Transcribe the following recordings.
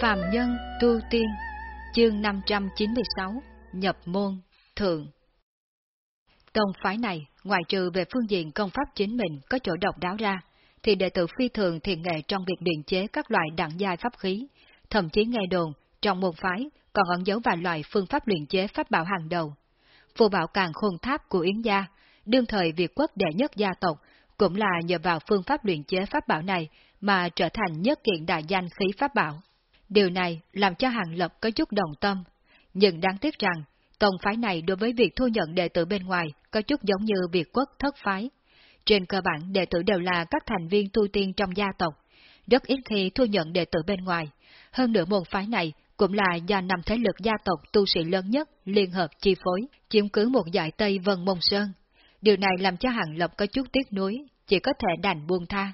Phàm Nhân Tu Tiên Chương 596 Nhập Môn Thượng Tông phái này, ngoài trừ về phương diện công pháp chính mình có chỗ độc đáo ra, thì đệ tử phi thường thiện nghệ trong việc luyện chế các loại đẳng giai pháp khí, thậm chí nghe đồn, trong môn phái còn ẩn dấu vài loại phương pháp luyện chế pháp bảo hàng đầu. Phù bảo càng khôn tháp của Yến gia, đương thời Việt quốc đệ nhất gia tộc, cũng là nhờ vào phương pháp luyện chế pháp bảo này mà trở thành nhất kiện đại danh khí pháp bảo. Điều này làm cho Hàng Lập có chút đồng tâm, nhưng đáng tiếc rằng, tông phái này đối với việc thu nhận đệ tử bên ngoài có chút giống như việc quốc thất phái. Trên cơ bản đệ tử đều là các thành viên tu tiên trong gia tộc, rất ít khi thu nhận đệ tử bên ngoài. Hơn nữa môn phái này cũng là do năm thế lực gia tộc tu sĩ lớn nhất liên hợp chi phối, chiếm cứ một dải Tây Vân Mông Sơn. Điều này làm cho Hàng Lập có chút tiếc nuối, chỉ có thể đành buông tha.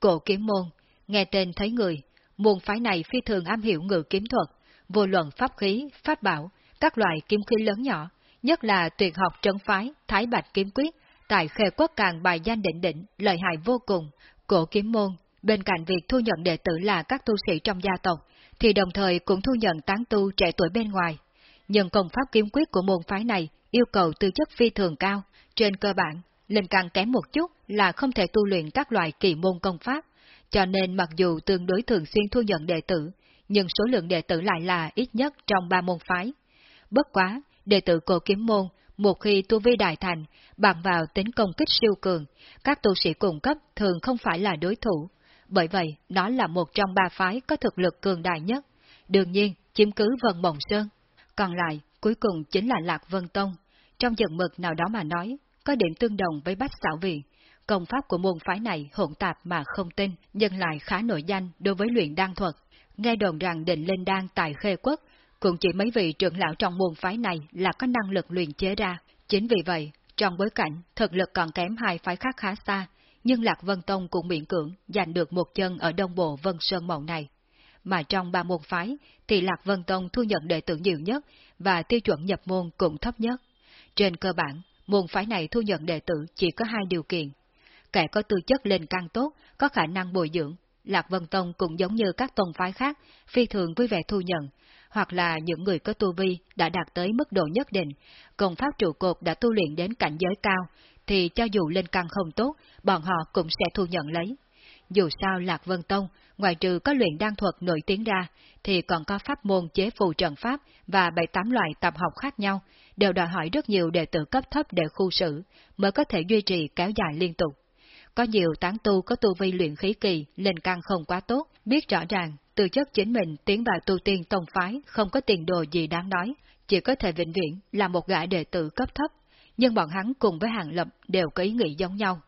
Cổ kiếm môn, nghe tên thấy người, môn phái này phi thường am hiểu ngự kiếm thuật, vô luận pháp khí, pháp bảo, các loại kiếm khí lớn nhỏ, nhất là tuyệt học trấn phái, thái bạch kiếm quyết, tại khê quốc càng bài danh định định, lợi hại vô cùng. Cổ kiếm môn, bên cạnh việc thu nhận đệ tử là các tu sĩ trong gia tộc, thì đồng thời cũng thu nhận tán tu trẻ tuổi bên ngoài. Nhưng công pháp kiếm quyết của môn phái này yêu cầu tư chất phi thường cao, trên cơ bản, lên càng kém một chút là không thể tu luyện các loại kỳ môn công pháp, cho nên mặc dù tương đối thường xuyên thu nhận đệ tử, nhưng số lượng đệ tử lại là ít nhất trong ba môn phái. Bất quá, đệ tử cổ kiếm môn, một khi tu vi đại thành, bằng vào tính công kích siêu cường, các tu sĩ cung cấp thường không phải là đối thủ. Bởi vậy, nó là một trong ba phái có thực lực cường đại nhất. Đương nhiên, chiếm cứ Vân Mộng Sơn. Còn lại, cuối cùng chính là Lạc Vân Tông. Trong dần mực nào đó mà nói, có điểm tương đồng với Bách Xảo Viện, công pháp của môn phái này hỗn tạp mà không tin, nhưng lại khá nổi danh đối với luyện đan thuật. Nghe đồn rằng định lên đan tại Khê Quốc, cũng chỉ mấy vị trưởng lão trong môn phái này là có năng lực luyện chế ra. Chính vì vậy, trong bối cảnh thực lực còn kém hai phái khác khá xa, nhưng Lạc Vân Tông cũng miễn cưỡng giành được một chân ở đông bộ Vân Sơn Mộng này. Mà trong ba môn phái, thì Lạc Vân Tông thu nhận đệ tử nhiều nhất và tiêu chuẩn nhập môn cũng thấp nhất. Trên cơ bản, môn phái này thu nhận đệ tử chỉ có hai điều kiện kẻ có tư chất lên càng tốt, có khả năng bồi dưỡng. Lạc Vân Tông cũng giống như các tông phái khác, phi thường vui vẻ thu nhận, hoặc là những người có tu vi đã đạt tới mức độ nhất định, công pháp trụ cột đã tu luyện đến cảnh giới cao, thì cho dù lên căn không tốt, bọn họ cũng sẽ thu nhận lấy. Dù sao Lạc Vân Tông, ngoài trừ có luyện đan thuật nổi tiếng ra, thì còn có pháp môn chế phù trận pháp và bảy tám loại tập học khác nhau, đều đòi hỏi rất nhiều đệ tử cấp thấp để khu xử, mới có thể duy trì kéo dài liên tục. Có nhiều tán tu có tu vi luyện khí kỳ, lên căn không quá tốt, biết rõ ràng, từ chất chính mình tiến vào tu tiên tông phái không có tiền đồ gì đáng nói, chỉ có thể vĩnh viễn là một gã đệ tử cấp thấp, nhưng bọn hắn cùng với hàng lập đều có ý nghĩ giống nhau.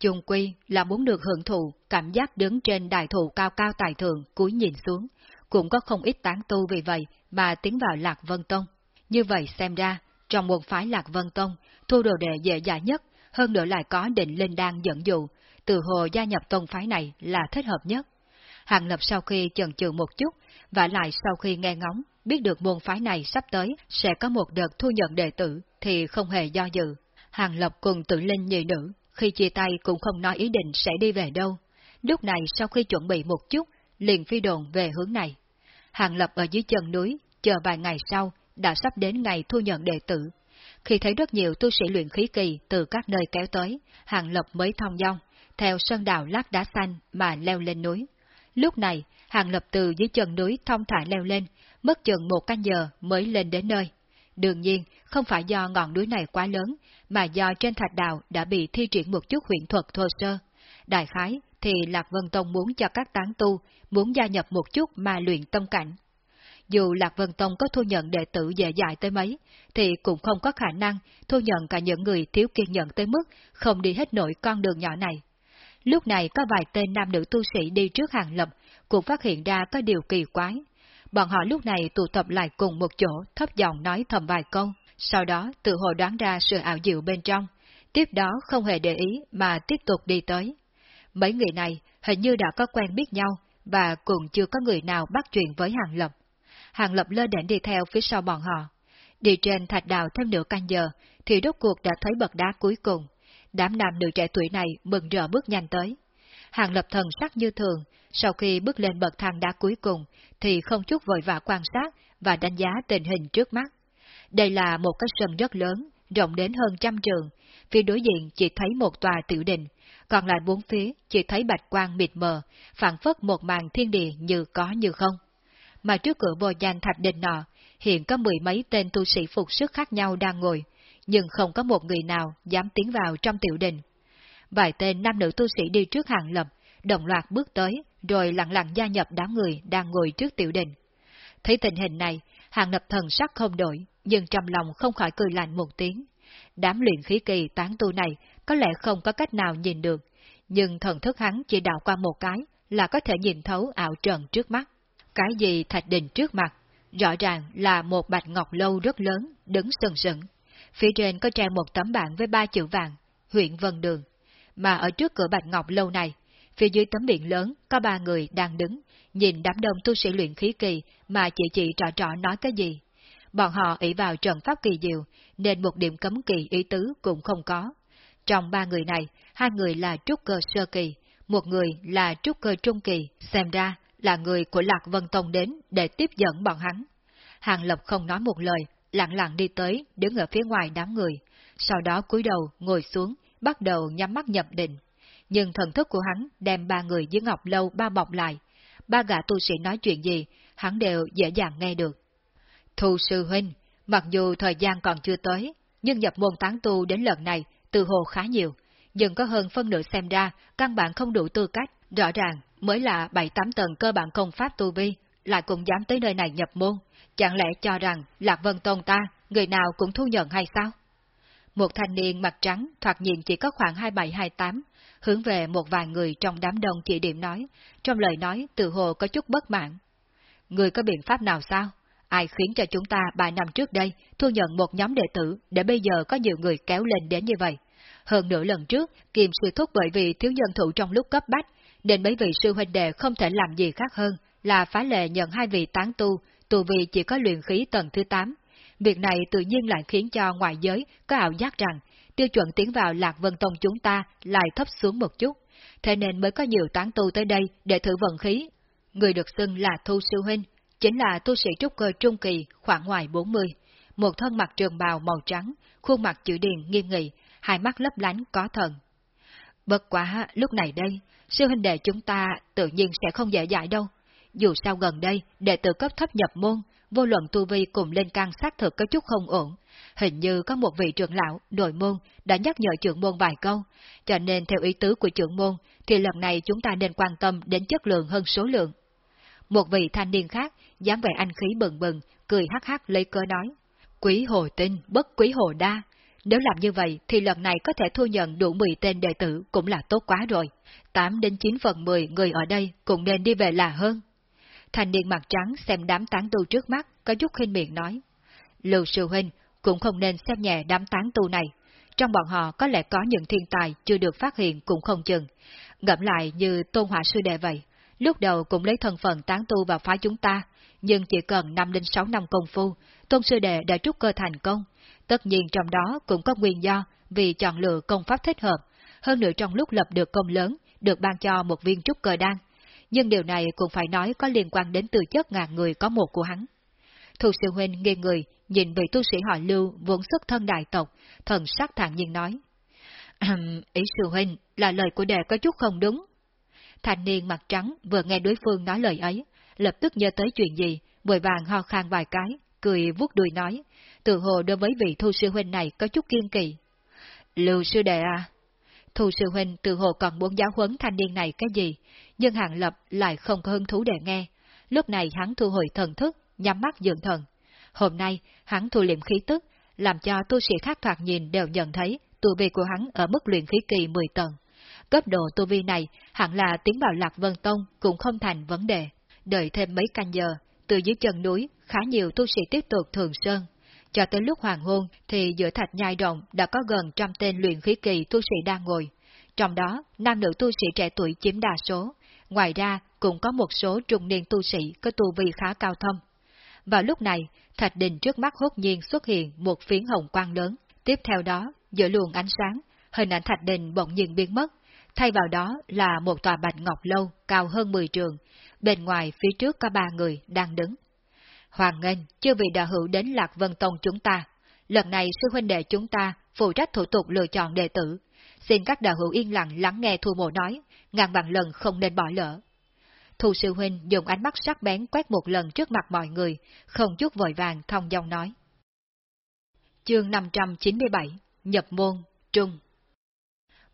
Chung quy là muốn được hưởng thụ, cảm giác đứng trên đài thụ cao cao tài thường, cúi nhìn xuống, cũng có không ít tán tu vì vậy mà tiến vào Lạc Vân Tông. Như vậy xem ra, trong một phái Lạc Vân Tông, thu đồ đệ dễ dàng nhất hơn nữa lại có định linh đan dẫn dụ, từ hồ gia nhập tông phái này là thích hợp nhất. Hàng Lập sau khi chần chừ một chút, và lại sau khi nghe ngóng, biết được môn phái này sắp tới sẽ có một đợt thu nhận đệ tử, thì không hề do dự. Hàng Lập cùng tự linh nhị nữ, khi chia tay cũng không nói ý định sẽ đi về đâu. Lúc này sau khi chuẩn bị một chút, liền phi đồn về hướng này. Hàng Lập ở dưới chân núi, chờ vài ngày sau, đã sắp đến ngày thu nhận đệ tử, khi thấy rất nhiều tu sĩ luyện khí kỳ từ các nơi kéo tới, Hàng Lập mới thông dong, theo sơn đào lát đá xanh mà leo lên núi. Lúc này, Hàng Lập từ dưới chân núi thông thả leo lên, mất chừng một canh giờ mới lên đến nơi. Đương nhiên, không phải do ngọn núi này quá lớn, mà do trên thạch đào đã bị thi triển một chút huyện thuật thô sơ. Đại khái thì Lạc Vân Tông muốn cho các tán tu, muốn gia nhập một chút mà luyện tâm cảnh, dù Lạc Vân Tông có thu nhận đệ tử dễ dại tới mấy, thì cũng không có khả năng thu nhận cả những người thiếu kiên nhẫn tới mức không đi hết nổi con đường nhỏ này. Lúc này có vài tên nam nữ tu sĩ đi trước hàng lập, cũng phát hiện ra có điều kỳ quái. Bọn họ lúc này tụ tập lại cùng một chỗ, thấp giọng nói thầm vài câu, sau đó tự hồ đoán ra sự ảo diệu bên trong, tiếp đó không hề để ý mà tiếp tục đi tới. Mấy người này hình như đã có quen biết nhau, và cũng chưa có người nào bắt chuyện với hàng lập. Hàng Lập lơ đễnh đi theo phía sau bọn họ. Đi trên thạch đào thêm nửa canh giờ, thì rốt cuộc đã thấy bậc đá cuối cùng. Đám nam nữ trẻ tuổi này mừng rỡ bước nhanh tới. Hàng lập thần sắc như thường, sau khi bước lên bậc thang đá cuối cùng, thì không chút vội vã quan sát và đánh giá tình hình trước mắt. Đây là một cái sân rất lớn, rộng đến hơn trăm trường, phía đối diện chỉ thấy một tòa tiểu đình, còn lại bốn phía chỉ thấy bạch quang mịt mờ, phản phất một màn thiên địa như có như không. Mà trước cửa vô danh thạch đình nọ, hiện có mười mấy tên tu sĩ phục sức khác nhau đang ngồi, nhưng không có một người nào dám tiến vào trong tiểu đình. Vài tên nam nữ tu sĩ đi trước hàng lập, đồng loạt bước tới, rồi lặng lặng gia nhập đám người đang ngồi trước tiểu đình. Thấy tình hình này, hàng lập thần sắc không đổi, nhưng trong lòng không khỏi cười lạnh một tiếng. Đám luyện khí kỳ tán tu này có lẽ không có cách nào nhìn được, nhưng thần thức hắn chỉ đạo qua một cái là có thể nhìn thấu ảo trần trước mắt. Cái gì thạch đình trước mặt, rõ ràng là một bạch ngọc lâu rất lớn, đứng sừng sững. Phía trên có treo một tấm bảng với ba chữ vàng, huyện Vân Đường. Mà ở trước cửa bạch ngọc lâu này, phía dưới tấm biển lớn có ba người đang đứng, nhìn đám đông tu sĩ luyện khí kỳ mà chị chị trò trò nói cái gì. Bọn họ ỷ vào trận pháp kỳ diệu, nên một điểm cấm kỳ ý tứ cũng không có. Trong ba người này, hai người là trúc cơ sơ kỳ, một người là trúc cơ trung kỳ, xem ra là người của Lạc Vân Tông đến để tiếp dẫn bọn hắn. Hàng Lập không nói một lời, lặng lặng đi tới, đứng ở phía ngoài đám người, sau đó cúi đầu, ngồi xuống, bắt đầu nhắm mắt nhập định. Nhưng thần thức của hắn đem ba người dưới ngọc lâu bao bọc lại. Ba gã tu sĩ nói chuyện gì, hắn đều dễ dàng nghe được. Thu sư huynh, mặc dù thời gian còn chưa tới, nhưng nhập môn tán tu đến lần này từ hồ khá nhiều, nhưng có hơn phân nửa xem ra căn bản không đủ tư cách, rõ ràng mới là bảy tám tầng cơ bản công pháp tu vi, lại cũng dám tới nơi này nhập môn, chẳng lẽ cho rằng Lạc Vân Tôn ta, người nào cũng thu nhận hay sao? Một thanh niên mặt trắng, thoạt nhìn chỉ có khoảng 27-28, hướng về một vài người trong đám đông chỉ điểm nói, trong lời nói tự hồ có chút bất mãn. Người có biện pháp nào sao? Ai khiến cho chúng ta ba năm trước đây thu nhận một nhóm đệ tử để bây giờ có nhiều người kéo lên đến như vậy? Hơn nửa lần trước, Kim sư thúc bởi vì thiếu nhân thủ trong lúc cấp bách, nên mấy vị sư huynh đệ không thể làm gì khác hơn là phá lệ nhận hai vị tán tu, tù vị chỉ có luyện khí tầng thứ 8. Việc này tự nhiên lại khiến cho ngoại giới có ảo giác rằng tiêu chuẩn tiến vào Lạc Vân Tông chúng ta lại thấp xuống một chút, thế nên mới có nhiều tán tu tới đây để thử vận khí. Người được xưng là Thu Sư Huynh, chính là tu sĩ trúc cơ trung kỳ khoảng ngoài 40, một thân mặt trường bào màu trắng, khuôn mặt chữ điền nghiêm nghị, hai mắt lấp lánh có thần. Bất quá lúc này đây, sư huynh đệ chúng ta tự nhiên sẽ không dễ dãi đâu. Dù sao gần đây, đệ tử cấp thấp nhập môn, vô luận tu vi cùng lên căn xác thực có chút không ổn. Hình như có một vị trưởng lão, đội môn, đã nhắc nhở trưởng môn vài câu, cho nên theo ý tứ của trưởng môn, thì lần này chúng ta nên quan tâm đến chất lượng hơn số lượng. Một vị thanh niên khác, dám vẻ anh khí bừng bừng, cười hắc hắc lấy cơ nói. Quý hồ tinh, bất quý hồ đa. Nếu làm như vậy thì lần này có thể thu nhận đủ 10 tên đệ tử cũng là tốt quá rồi. 8 đến 9 phần 10 người ở đây cũng nên đi về là hơn. Thanh niên mặt trắng xem đám tán tu trước mắt, có chút khinh miệng nói. Lưu sư huynh cũng không nên xem nhẹ đám tán tu này. Trong bọn họ có lẽ có những thiên tài chưa được phát hiện cũng không chừng. Ngẫm lại như tôn hỏa sư đệ vậy, lúc đầu cũng lấy thân phận tán tu vào phá chúng ta, nhưng chỉ cần 5 đến 6 năm công phu, tôn sư đệ đã trúc cơ thành công. Tất nhiên trong đó cũng có nguyên do vì chọn lựa công pháp thích hợp, hơn nữa trong lúc lập được công lớn, được ban cho một viên trúc cơ đan. Nhưng điều này cũng phải nói có liên quan đến tư chất ngàn người có một của hắn. Thu sư huynh nghiêng người, nhìn vị tu sĩ họ lưu vốn xuất thân đại tộc, thần sắc thản nhiên nói. Ý sư huynh là lời của đệ có chút không đúng. Thanh niên mặt trắng vừa nghe đối phương nói lời ấy, lập tức nhớ tới chuyện gì, vội vàng ho khan vài cái, cười vuốt đuôi nói, tự hồ đối với vị thu sư huynh này có chút kiên kỳ. Lưu sư đệ à? Thu sư huynh từ hồ còn muốn giáo huấn thanh niên này cái gì, nhưng hạng lập lại không có hứng thú để nghe. Lúc này hắn thu hồi thần thức, nhắm mắt dưỡng thần. Hôm nay, hắn thu liệm khí tức, làm cho tu sĩ khác thoạt nhìn đều nhận thấy tu vi của hắn ở mức luyện khí kỳ 10 tầng. Cấp độ tu vi này hẳn là tiến vào Lạc Vân Tông cũng không thành vấn đề. Đợi thêm mấy canh giờ, từ dưới chân núi, khá nhiều tu sĩ tiếp tục thường sơn. Cho tới lúc hoàng hôn thì giữa thạch nhai động đã có gần trăm tên luyện khí kỳ tu sĩ đang ngồi. Trong đó, nam nữ tu sĩ trẻ tuổi chiếm đa số. Ngoài ra, cũng có một số trung niên tu sĩ có tu vi khá cao thâm. Vào lúc này, thạch đình trước mắt hốt nhiên xuất hiện một phiến hồng quang lớn. Tiếp theo đó, giữa luồng ánh sáng, hình ảnh thạch đình bỗng nhiên biến mất, thay vào đó là một tòa bạch ngọc lâu cao hơn 10 trường, bên ngoài phía trước có ba người đang đứng. Hoàng nghênh, chưa bị đạo hữu đến Lạc Vân Tông chúng ta. Lần này sư huynh đệ chúng ta phụ trách thủ tục lựa chọn đệ tử. Xin các đạo hữu yên lặng lắng nghe thu mộ nói, ngàn bằng lần không nên bỏ lỡ. Thu sư huynh dùng ánh mắt sắc bén quét một lần trước mặt mọi người, không chút vội vàng thông dong nói. Chương 597 Nhập môn, Trung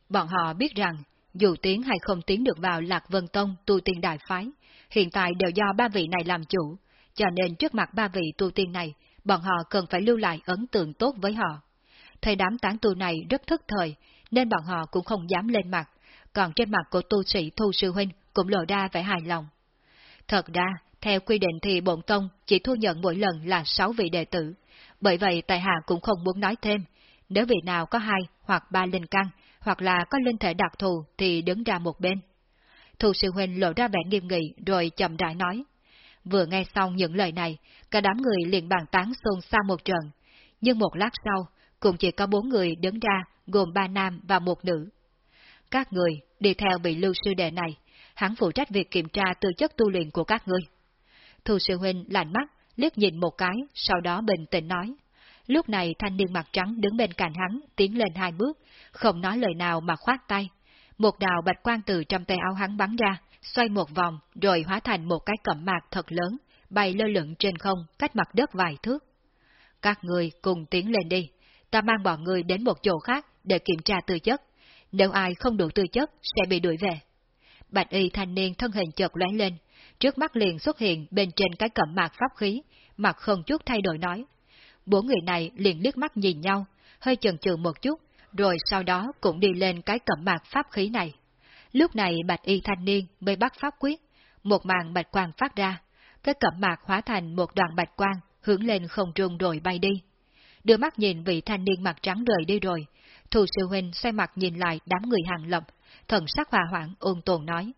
Bọn họ biết rằng, dù tiến hay không tiến được vào Lạc Vân Tông tu tiên đại phái, hiện tại đều do ba vị này làm chủ, cho nên trước mặt ba vị tu tiên này, bọn họ cần phải lưu lại ấn tượng tốt với họ. Thầy đám tán tu này rất thức thời, nên bọn họ cũng không dám lên mặt, còn trên mặt của tu sĩ Thu Sư Huynh cũng lộ ra vẻ hài lòng. Thật ra, theo quy định thì bổn tông chỉ thu nhận mỗi lần là 6 vị đệ tử, bởi vậy tại hạ cũng không muốn nói thêm, nếu vị nào có hai hoặc ba linh căn, hoặc là có linh thể đặc thù thì đứng ra một bên. Thu sư huynh lộ ra vẻ nghiêm nghị rồi chậm rãi nói. Vừa nghe xong những lời này, cả đám người liền bàn tán xôn xao một trận. Nhưng một lát sau, cũng chỉ có bốn người đứng ra, gồm ba nam và một nữ. Các người đi theo vị lưu sư đệ này, hắn phụ trách việc kiểm tra tư chất tu luyện của các ngươi. Thu sư huynh lạnh mắt, liếc nhìn một cái, sau đó bình tĩnh nói. Lúc này thanh niên mặt trắng đứng bên cạnh hắn, tiến lên hai bước, không nói lời nào mà khoát tay. Một đào bạch quang từ trong tay áo hắn bắn ra, xoay một vòng, rồi hóa thành một cái cẩm mạc thật lớn, bay lơ lửng trên không, cách mặt đất vài thước. Các người cùng tiến lên đi, ta mang bọn người đến một chỗ khác để kiểm tra tư chất. Nếu ai không đủ tư chất, sẽ bị đuổi về. Bạch y thanh niên thân hình chợt lóe lên, trước mắt liền xuất hiện bên trên cái cẩm mạc pháp khí, mặt không chút thay đổi nói. Bốn người này liền liếc mắt nhìn nhau, hơi chần chừ một chút, rồi sau đó cũng đi lên cái cẩm mạc pháp khí này. Lúc này bạch y thanh niên mới bắt pháp quyết, một màn bạch quang phát ra, cái cẩm mạc hóa thành một đoàn bạch quang, hướng lên không trung rồi bay đi. Đưa mắt nhìn vị thanh niên mặt trắng rời đi rồi, thù sư huynh xoay mặt nhìn lại đám người hàng lập, thần sắc hòa hoãn ôn tồn nói.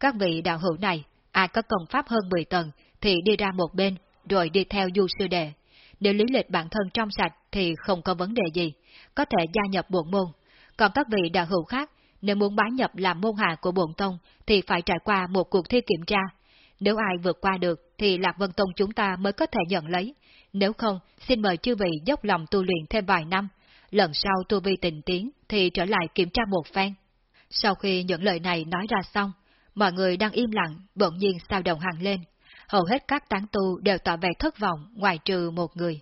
Các vị đạo hữu này, ai có công pháp hơn 10 tầng thì đi ra một bên, rồi đi theo du sư đệ. Nếu lý lịch bản thân trong sạch thì không có vấn đề gì, có thể gia nhập bộ môn. Còn các vị đạo hữu khác, nếu muốn bá nhập làm môn hạ của bổn tông thì phải trải qua một cuộc thi kiểm tra. Nếu ai vượt qua được thì Lạc Vân Tông chúng ta mới có thể nhận lấy. Nếu không, xin mời chư vị dốc lòng tu luyện thêm vài năm. Lần sau tu vi tình tiến thì trở lại kiểm tra một phen. Sau khi những lời này nói ra xong, mọi người đang im lặng, bỗng nhiên sao động hàng lên. Hầu hết các tán tu đều tỏ vẻ thất vọng ngoài trừ một người.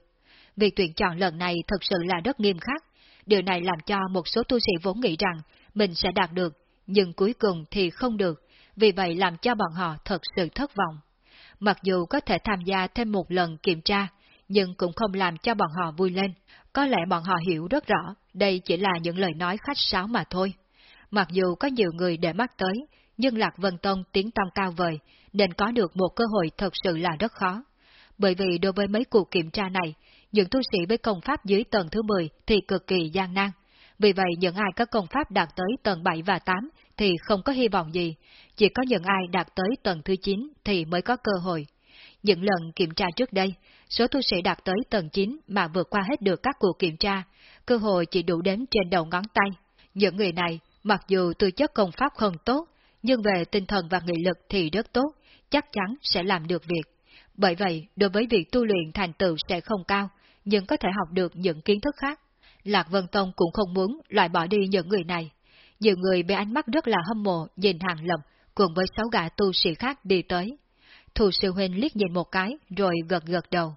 Việc tuyển chọn lần này thật sự là rất nghiêm khắc. Điều này làm cho một số tu sĩ vốn nghĩ rằng mình sẽ đạt được, nhưng cuối cùng thì không được, vì vậy làm cho bọn họ thật sự thất vọng. Mặc dù có thể tham gia thêm một lần kiểm tra, nhưng cũng không làm cho bọn họ vui lên. Có lẽ bọn họ hiểu rất rõ, đây chỉ là những lời nói khách sáo mà thôi. Mặc dù có nhiều người để mắt tới, nhưng Lạc Vân Tông tiếng tăm cao vời, nên có được một cơ hội thật sự là rất khó. Bởi vì đối với mấy cuộc kiểm tra này, những tu sĩ với công pháp dưới tầng thứ 10 thì cực kỳ gian nan. Vì vậy những ai có công pháp đạt tới tầng 7 và 8 thì không có hy vọng gì, chỉ có những ai đạt tới tầng thứ 9 thì mới có cơ hội. Những lần kiểm tra trước đây, số tu sĩ đạt tới tầng 9 mà vượt qua hết được các cuộc kiểm tra, cơ hội chỉ đủ đếm trên đầu ngón tay. Những người này, mặc dù tư chất công pháp không tốt, nhưng về tinh thần và nghị lực thì rất tốt, chắc chắn sẽ làm được việc. Bởi vậy, đối với việc tu luyện thành tựu sẽ không cao, nhưng có thể học được những kiến thức khác. Lạc Vân Tông cũng không muốn loại bỏ đi những người này. Nhiều người bị ánh mắt rất là hâm mộ nhìn hàng lầm, cùng với sáu gã tu sĩ khác đi tới. Thù sư huynh liếc nhìn một cái, rồi gật gật đầu.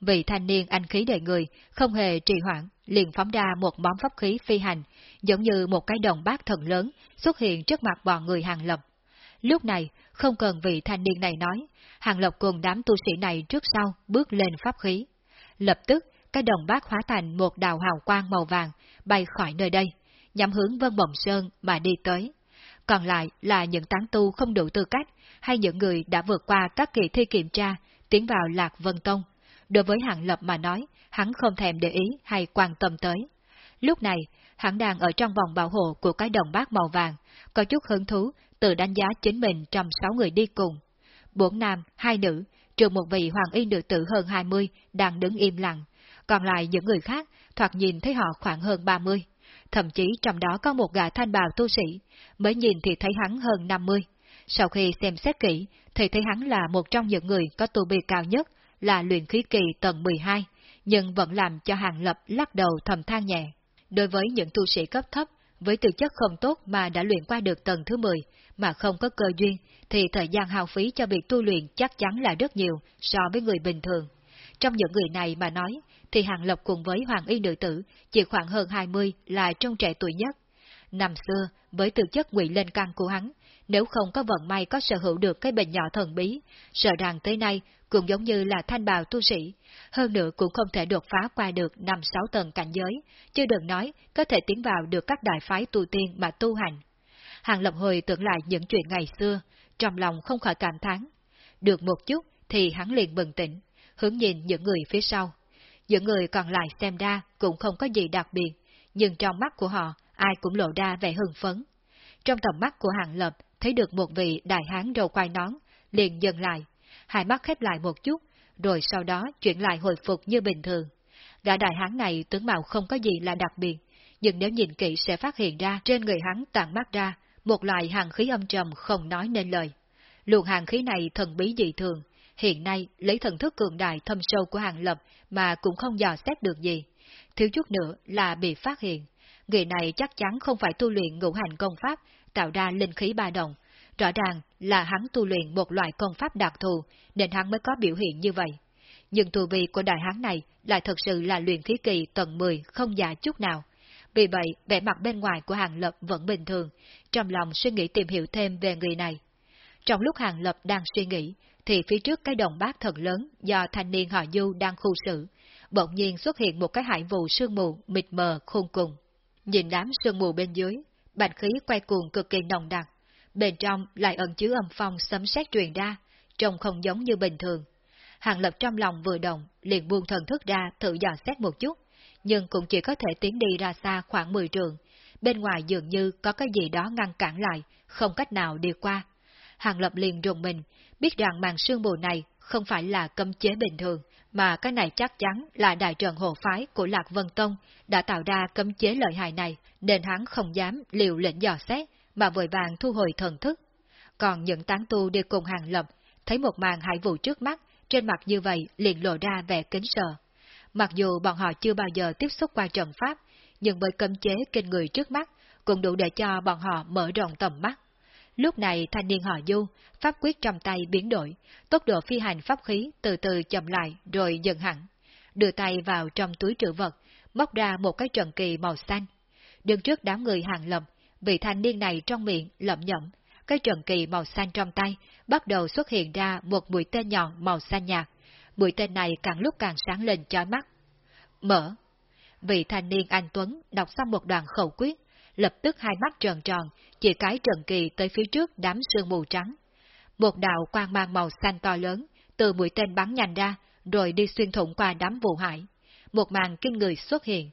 Vị thanh niên anh khí đầy người, không hề trì hoãn, liền phóng ra một món pháp khí phi hành, giống như một cái đồng bát thần lớn, xuất hiện trước mặt bọn người hàng lập. Lúc này, không cần vị thanh niên này nói, hàng lập cùng đám tu sĩ này trước sau bước lên pháp khí. Lập tức, cái đồng bát hóa thành một đào hào quang màu vàng, bay khỏi nơi đây, nhắm hướng Vân Mộng Sơn mà đi tới. Còn lại là những tán tu không đủ tư cách, hay những người đã vượt qua các kỳ thi kiểm tra, tiến vào Lạc Vân Tông. Đối với Hạng Lập mà nói, hắn không thèm để ý hay quan tâm tới. Lúc này, hắn đang ở trong vòng bảo hộ của cái đồng bát màu vàng, có chút hứng thú tự đánh giá chính mình trong sáu người đi cùng. Bốn nam, hai nữ, trừ một vị hoàng y nữ tử hơn hai mươi đang đứng im lặng, còn lại những người khác thoạt nhìn thấy họ khoảng hơn ba mươi. thậm chí trong đó có một gã thanh bào tu sĩ, mới nhìn thì thấy hắn hơn 50. Sau khi xem xét kỹ, thì thấy hắn là một trong những người có tu vi cao nhất, là luyện khí kỳ tầng 12, nhưng vẫn làm cho Hàng Lập lắc đầu thầm than nhẹ. Đối với những tu sĩ cấp thấp, với tư chất không tốt mà đã luyện qua được tầng thứ 10, mà không có cơ duyên, thì thời gian hao phí cho việc tu luyện chắc chắn là rất nhiều so với người bình thường. Trong những người này mà nói, thì Hàng Lập cùng với Hoàng Y nữ tử chỉ khoảng hơn 20 là trong trẻ tuổi nhất. Năm xưa, với tư chất ngụy lên căn của hắn, nếu không có vận may có sở hữu được cái bệnh nhỏ thần bí, sợ rằng tới nay cũng giống như là thanh bào tu sĩ, hơn nữa cũng không thể đột phá qua được năm sáu tầng cảnh giới, chứ đừng nói có thể tiến vào được các đại phái tu tiên mà tu hành. Hàng Lập Hồi tưởng lại những chuyện ngày xưa, trong lòng không khỏi cảm thán. Được một chút thì hắn liền bừng tỉnh, hướng nhìn những người phía sau. Những người còn lại xem ra cũng không có gì đặc biệt, nhưng trong mắt của họ ai cũng lộ ra vẻ hưng phấn. Trong tầm mắt của Hàng Lập thấy được một vị đại hán râu quai nón, liền dừng lại, hai mắt khép lại một chút, rồi sau đó chuyển lại hồi phục như bình thường. Gã đại hán này tướng mạo không có gì là đặc biệt, nhưng nếu nhìn kỹ sẽ phát hiện ra trên người hắn tàn mắt ra một loại hàng khí âm trầm không nói nên lời. Luồng hàng khí này thần bí dị thường, hiện nay lấy thần thức cường đại thâm sâu của hàng lập mà cũng không dò xét được gì. Thiếu chút nữa là bị phát hiện. Người này chắc chắn không phải tu luyện ngũ hành công pháp, tạo ra linh khí ba đồng. Rõ ràng là hắn tu luyện một loại công pháp đặc thù, nên hắn mới có biểu hiện như vậy. Nhưng tu vi của đại hán này lại thật sự là luyện khí kỳ tầng 10 không giả chút nào. Vì vậy, vẻ mặt bên ngoài của Hàng Lập vẫn bình thường, trong lòng suy nghĩ tìm hiểu thêm về người này. Trong lúc Hàng Lập đang suy nghĩ, thì phía trước cái đồng bát thật lớn do thanh niên họ Du đang khu xử, bỗng nhiên xuất hiện một cái hải vụ sương mù mịt mờ khôn cùng. Nhìn đám sương mù bên dưới, bạch khí quay cuồng cực kỳ nồng đặc, bên trong lại ẩn chứa âm phong sấm sét truyền ra, trông không giống như bình thường. Hàng Lập trong lòng vừa động, liền buông thần thức ra thử dò xét một chút, nhưng cũng chỉ có thể tiến đi ra xa khoảng 10 trường. Bên ngoài dường như có cái gì đó ngăn cản lại, không cách nào đi qua. Hàng Lập liền rùng mình, biết rằng màn sương mù này không phải là cấm chế bình thường, mà cái này chắc chắn là đại trận hộ phái của Lạc Vân Tông đã tạo ra cấm chế lợi hại này, nên hắn không dám liều lệnh dò xét, mà vội vàng thu hồi thần thức. Còn những tán tu đi cùng hàng lập, thấy một màn hải vụ trước mắt, trên mặt như vậy liền lộ ra vẻ kính sợ. Mặc dù bọn họ chưa bao giờ tiếp xúc qua trận pháp, nhưng với cấm chế kinh người trước mắt, cũng đủ để cho bọn họ mở rộng tầm mắt. Lúc này thanh niên họ du, pháp quyết trong tay biến đổi, tốc độ phi hành pháp khí từ từ chậm lại rồi dần hẳn. Đưa tay vào trong túi trữ vật, móc ra một cái trần kỳ màu xanh. Đứng trước đám người hàng lầm vị thanh niên này trong miệng lẩm nhẩm, cái trần kỳ màu xanh trong tay bắt đầu xuất hiện ra một mũi tên nhọn màu xanh nhạt. Mũi tên này càng lúc càng sáng lên chói mắt. Mở. Vị thanh niên anh Tuấn đọc xong một đoạn khẩu quyết, lập tức hai mắt tròn tròn, chỉ cái trần kỳ tới phía trước đám sương mù trắng. Một đạo quang mang màu xanh to lớn, từ mũi tên bắn nhanh ra, rồi đi xuyên thủng qua đám vụ hải. Một màn kinh người xuất hiện.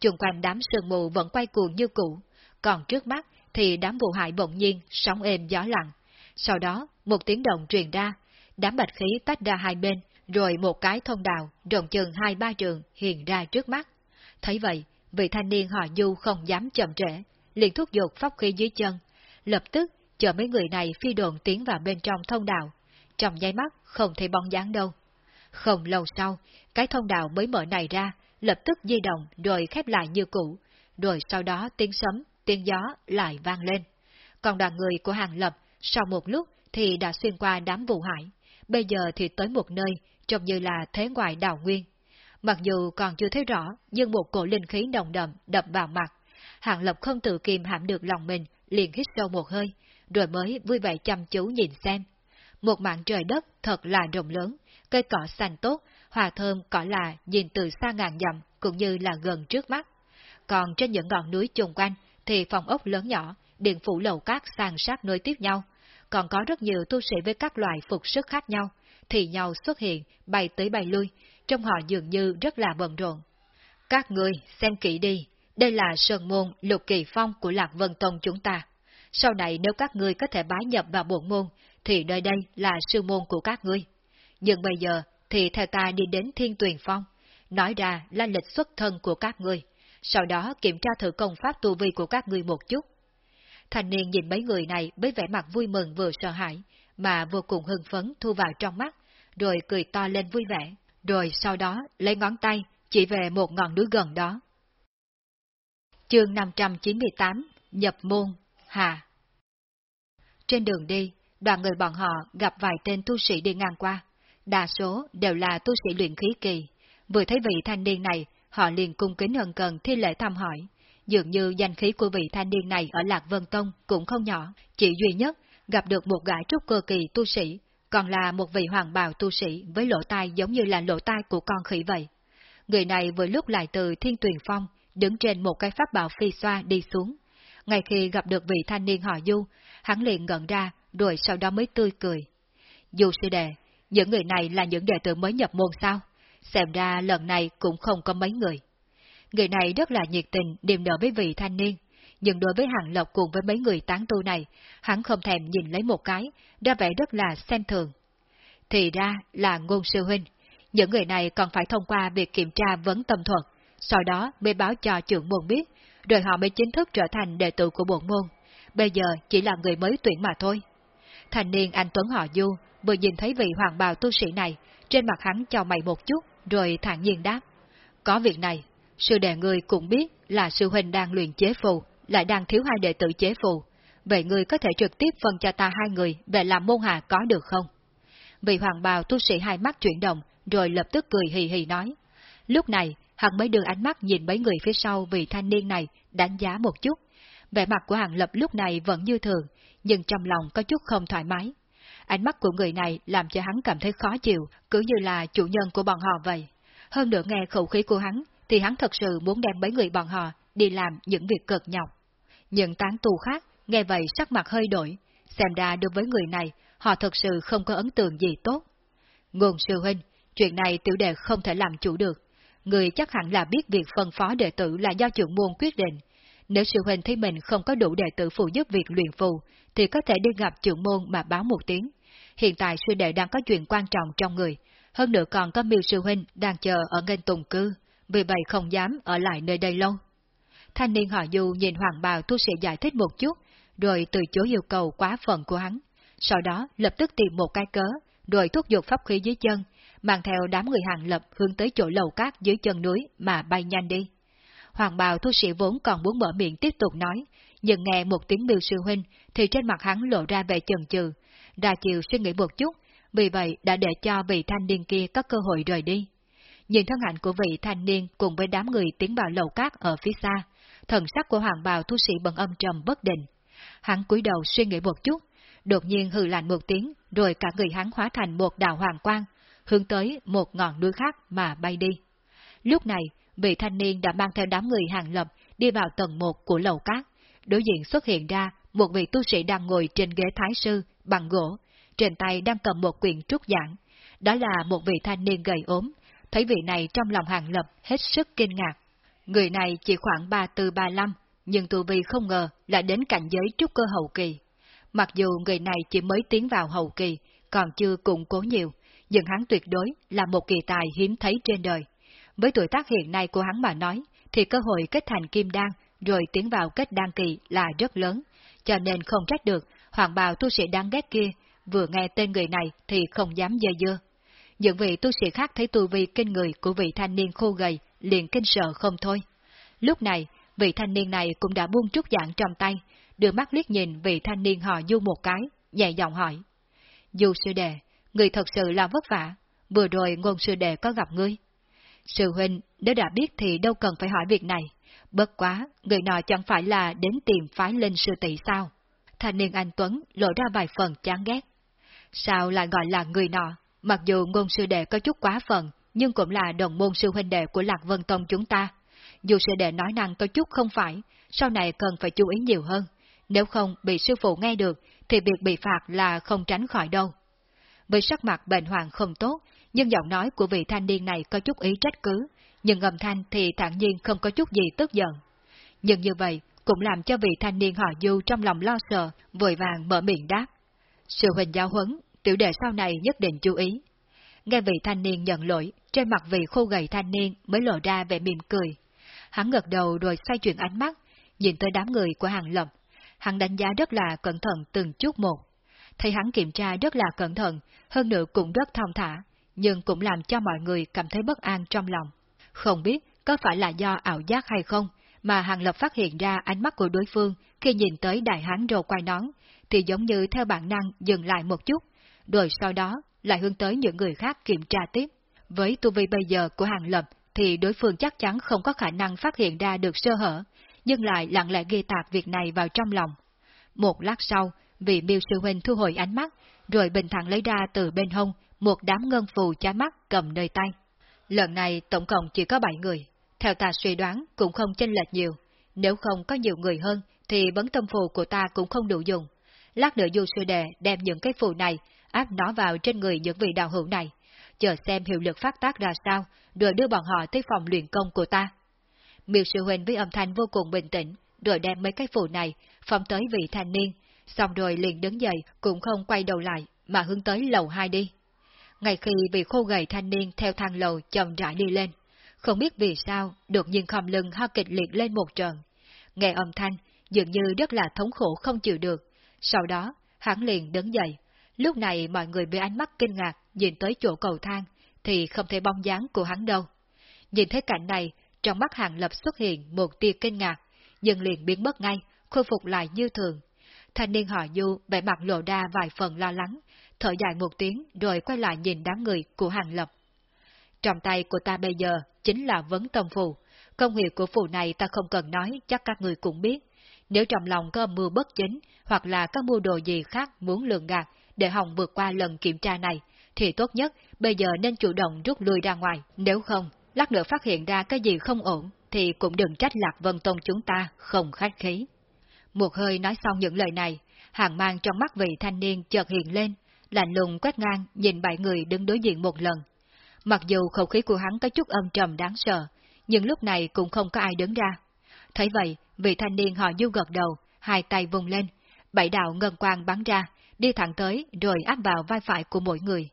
Trung quanh đám sương mù vẫn quay cuồng như cũ, còn trước mắt thì đám vụ hải bỗng nhiên sóng êm gió lặng. Sau đó, một tiếng động truyền ra, đám bạch khí tách ra hai bên, rồi một cái thông đạo rộng chừng hai ba trường hiện ra trước mắt. Thấy vậy, vị thanh niên họ Du không dám chậm trễ, liền thúc giục pháp khí dưới chân, lập tức chờ mấy người này phi đồn tiến vào bên trong thông đạo. Trong nháy mắt không thấy bóng dáng đâu. Không lâu sau, cái thông đạo mới mở này ra, lập tức di động rồi khép lại như cũ, rồi sau đó tiếng sấm, tiếng gió lại vang lên. Còn đoàn người của Hàng Lập, sau một lúc thì đã xuyên qua đám vụ hải, bây giờ thì tới một nơi trông như là thế ngoại đào nguyên. Mặc dù còn chưa thấy rõ, nhưng một cổ linh khí nồng đậm đập vào mặt. Hàng Lập không tự kìm hãm được lòng mình, liền hít sâu một hơi, rồi mới vui vẻ chăm chú nhìn xem. Một mảng trời đất thật là rộng lớn, cây cỏ xanh tốt, hòa thơm cỏ là nhìn từ xa ngàn dặm cũng như là gần trước mắt. Còn trên những ngọn núi chung quanh thì phòng ốc lớn nhỏ, điện phủ lầu cát sàn sát nối tiếp nhau, còn có rất nhiều tu sĩ với các loại phục sức khác nhau, thì nhau xuất hiện, bay tới bay lui, trong họ dường như rất là bận rộn. Các người xem kỹ đi, đây là sơn môn lục kỳ phong của Lạc Vân Tông chúng ta. Sau này nếu các ngươi có thể bái nhập vào bộ môn, thì nơi đây là sư môn của các ngươi. Nhưng bây giờ thì theo ta đi đến Thiên Tuyền Phong, nói ra là lịch xuất thân của các ngươi. sau đó kiểm tra thử công pháp tu vi của các ngươi một chút. Thành niên nhìn mấy người này với vẻ mặt vui mừng vừa sợ hãi, mà vô cùng hưng phấn thu vào trong mắt, rồi cười to lên vui vẻ, rồi sau đó lấy ngón tay chỉ về một ngọn núi gần đó. Chương 598 Nhập Môn Hà Trên đường đi, đoàn người bọn họ gặp vài tên tu sĩ đi ngang qua, đa số đều là tu sĩ luyện khí kỳ. Vừa thấy vị thanh niên này, họ liền cung kính ân cần thi lễ thăm hỏi. Dường như danh khí của vị thanh niên này ở Lạc Vân Tông cũng không nhỏ, chỉ duy nhất gặp được một gã trúc cơ kỳ tu sĩ, còn là một vị hoàng bào tu sĩ với lỗ tai giống như là lỗ tai của con khỉ vậy. Người này vừa lúc lại từ Thiên Tuyền Phong, đứng trên một cái pháp bảo phi xoa đi xuống. Ngay khi gặp được vị thanh niên họ Du, hắn liền ngẩn ra, rồi sau đó mới tươi cười. Du sư đệ, những người này là những đệ tử mới nhập môn sao? Xem ra lần này cũng không có mấy người. Người này rất là nhiệt tình, điềm nở với vị thanh niên, nhưng đối với Hàng Lộc cùng với mấy người tán tu này, hắn không thèm nhìn lấy một cái, ra vẻ rất là xem thường. Thì ra là ngôn sư huynh, những người này còn phải thông qua việc kiểm tra vấn tâm thuật, sau đó mới báo cho trưởng môn biết, rồi họ mới chính thức trở thành đệ tử của bộ môn. Bây giờ chỉ là người mới tuyển mà thôi. Thành niên anh Tuấn họ Du vừa nhìn thấy vị hoàng bào tu sĩ này, trên mặt hắn cho mày một chút, rồi thản nhiên đáp. Có việc này, sư đệ người cũng biết là sư huynh đang luyện chế phù, lại đang thiếu hai đệ tử chế phù. Vậy người có thể trực tiếp phân cho ta hai người về làm môn hạ có được không? Vị hoàng bào tu sĩ hai mắt chuyển động, rồi lập tức cười hì hì nói. Lúc này, hắn mới đưa ánh mắt nhìn mấy người phía sau vị thanh niên này, đánh giá một chút. Vẻ mặt của hàng lập lúc này vẫn như thường, nhưng trong lòng có chút không thoải mái. Ánh mắt của người này làm cho hắn cảm thấy khó chịu, cứ như là chủ nhân của bọn họ vậy. Hơn nữa nghe khẩu khí của hắn, thì hắn thật sự muốn đem mấy người bọn họ đi làm những việc cực nhọc. Những tán tù khác, nghe vậy sắc mặt hơi đổi, xem ra đối với người này, họ thật sự không có ấn tượng gì tốt. nguồn sư huynh, chuyện này tiểu đệ không thể làm chủ được. Người chắc hẳn là biết việc phân phó đệ tử là do trưởng môn quyết định. Nếu sư huynh thấy mình không có đủ đệ tử phụ giúp việc luyện phù, thì có thể đi gặp trưởng môn mà báo một tiếng. Hiện tại sư đệ đang có chuyện quan trọng trong người, hơn nữa còn có miêu sư huynh đang chờ ở nghênh tùng cư, vì vậy không dám ở lại nơi đây lâu. Thanh niên họ Du nhìn hoàng bào tu sĩ giải thích một chút, rồi từ chối yêu cầu quá phần của hắn. Sau đó lập tức tìm một cái cớ, rồi thúc giục pháp khí dưới chân, mang theo đám người hàng lập hướng tới chỗ lầu cát dưới chân núi mà bay nhanh đi. Hoàng bào thu sĩ vốn còn muốn mở miệng tiếp tục nói, nhưng nghe một tiếng miêu sư huynh thì trên mặt hắn lộ ra vẻ chần chừ, ra chiều suy nghĩ một chút, vì vậy đã để cho vị thanh niên kia có cơ hội rời đi. Nhìn thân ảnh của vị thanh niên cùng với đám người tiến vào lầu cát ở phía xa, thần sắc của hoàng bào thu sĩ bận âm trầm bất định. Hắn cúi đầu suy nghĩ một chút, đột nhiên hừ lạnh một tiếng, rồi cả người hắn hóa thành một đạo hoàng quang, hướng tới một ngọn núi khác mà bay đi. Lúc này, vị thanh niên đã mang theo đám người hàng lập đi vào tầng một của lầu cát. Đối diện xuất hiện ra một vị tu sĩ đang ngồi trên ghế thái sư bằng gỗ, trên tay đang cầm một quyển trúc giảng. Đó là một vị thanh niên gầy ốm, thấy vị này trong lòng hàng lập hết sức kinh ngạc. Người này chỉ khoảng 34-35, nhưng tu vi không ngờ là đến cảnh giới trúc cơ hậu kỳ. Mặc dù người này chỉ mới tiến vào hậu kỳ, còn chưa củng cố nhiều, nhưng hắn tuyệt đối là một kỳ tài hiếm thấy trên đời. Với tuổi tác hiện nay của hắn mà nói, thì cơ hội kết thành kim đan rồi tiến vào kết đan kỳ là rất lớn, cho nên không trách được hoàng bào tu sĩ đáng ghét kia, vừa nghe tên người này thì không dám dơ dưa. Những vị tu sĩ khác thấy tu vi kinh người của vị thanh niên khô gầy, liền kinh sợ không thôi. Lúc này, vị thanh niên này cũng đã buông trúc dạng trong tay, đưa mắt liếc nhìn vị thanh niên họ Du một cái, nhẹ giọng hỏi. Du sư đệ, người thật sự là vất vả, vừa rồi ngôn sư đệ có gặp ngươi. Sư huynh, nếu đã biết thì đâu cần phải hỏi việc này. Bất quá, người nọ chẳng phải là đến tìm phái linh sư tỷ sao? Thanh niên anh Tuấn lộ ra vài phần chán ghét. Sao lại gọi là người nọ? Mặc dù ngôn sư đệ có chút quá phần, nhưng cũng là đồng môn sư huynh đệ của Lạc Vân Tông chúng ta. Dù sư đệ nói năng có chút không phải, sau này cần phải chú ý nhiều hơn. Nếu không bị sư phụ nghe được, thì việc bị phạt là không tránh khỏi đâu. Với sắc mặt bệnh hoàng không tốt, nhưng giọng nói của vị thanh niên này có chút ý trách cứ, nhưng âm thanh thì thản nhiên không có chút gì tức giận. Nhưng như vậy cũng làm cho vị thanh niên họ du trong lòng lo sợ, vội vàng mở miệng đáp. Sự huynh giáo huấn, tiểu đệ sau này nhất định chú ý. Nghe vị thanh niên nhận lỗi, trên mặt vị khô gầy thanh niên mới lộ ra vẻ mỉm cười. Hắn gật đầu rồi xoay chuyển ánh mắt, nhìn tới đám người của hàng lập. Hắn đánh giá rất là cẩn thận từng chút một. Thấy hắn kiểm tra rất là cẩn thận, hơn nữa cũng rất thong thả, nhưng cũng làm cho mọi người cảm thấy bất an trong lòng. Không biết có phải là do ảo giác hay không, mà Hàng Lập phát hiện ra ánh mắt của đối phương khi nhìn tới đại hán rồ quay nón, thì giống như theo bản năng dừng lại một chút, rồi sau đó lại hướng tới những người khác kiểm tra tiếp. Với tu vi bây giờ của Hàng Lập thì đối phương chắc chắn không có khả năng phát hiện ra được sơ hở, nhưng lại lặng lẽ ghi tạc việc này vào trong lòng. Một lát sau, vị miêu sư huynh thu hồi ánh mắt, rồi bình thản lấy ra từ bên hông một đám ngân phù chá mắt cầm nơi tay. Lần này tổng cộng chỉ có 7 người, theo ta suy đoán cũng không chênh lệch nhiều, nếu không có nhiều người hơn thì vấn tâm phù của ta cũng không đủ dùng. Lát nữa du sư đệ đem những cái phù này áp nó vào trên người những vị đạo hữu này, chờ xem hiệu lực phát tác ra sao, rồi đưa bọn họ tới phòng luyện công của ta. Miêu sư huynh với âm thanh vô cùng bình tĩnh, rồi đem mấy cái phù này phóng tới vị thanh niên, xong rồi liền đứng dậy cũng không quay đầu lại mà hướng tới lầu hai đi. Ngay khi vị khô gầy thanh niên theo thang lầu chậm rãi đi lên, không biết vì sao đột nhiên khom lưng ho kịch liệt lên một trận. Nghe âm thanh, dường như rất là thống khổ không chịu được. Sau đó, hắn liền đứng dậy. Lúc này mọi người với ánh mắt kinh ngạc nhìn tới chỗ cầu thang, thì không thể bóng dáng của hắn đâu. Nhìn thấy cảnh này, trong mắt hàng lập xuất hiện một tia kinh ngạc, nhưng liền biến mất ngay, khôi phục lại như thường. Thanh niên họ du vẻ mặt lộ ra vài phần lo lắng, thở dài một tiếng rồi quay lại nhìn đám người của hàng lập. Trong tay của ta bây giờ chính là vấn tâm phù, công hiệu của phù này ta không cần nói, chắc các người cũng biết. Nếu trong lòng có mưu bất chính, hoặc là có mưu đồ gì khác muốn lường gạt để hòng vượt qua lần kiểm tra này, thì tốt nhất bây giờ nên chủ động rút lui ra ngoài, nếu không, lát nữa phát hiện ra cái gì không ổn, thì cũng đừng trách Lạc Vân Tông chúng ta không khách khí. Một hơi nói xong những lời này, hàng mang trong mắt vị thanh niên chợt hiện lên, lạnh lùng quét ngang nhìn bảy người đứng đối diện một lần. Mặc dù khẩu khí của hắn có chút âm trầm đáng sợ, nhưng lúc này cũng không có ai đứng ra. Thấy vậy, vị thanh niên họ du gật đầu, hai tay vùng lên, bảy đạo ngân quang bắn ra, đi thẳng tới rồi áp vào vai phải của mỗi người.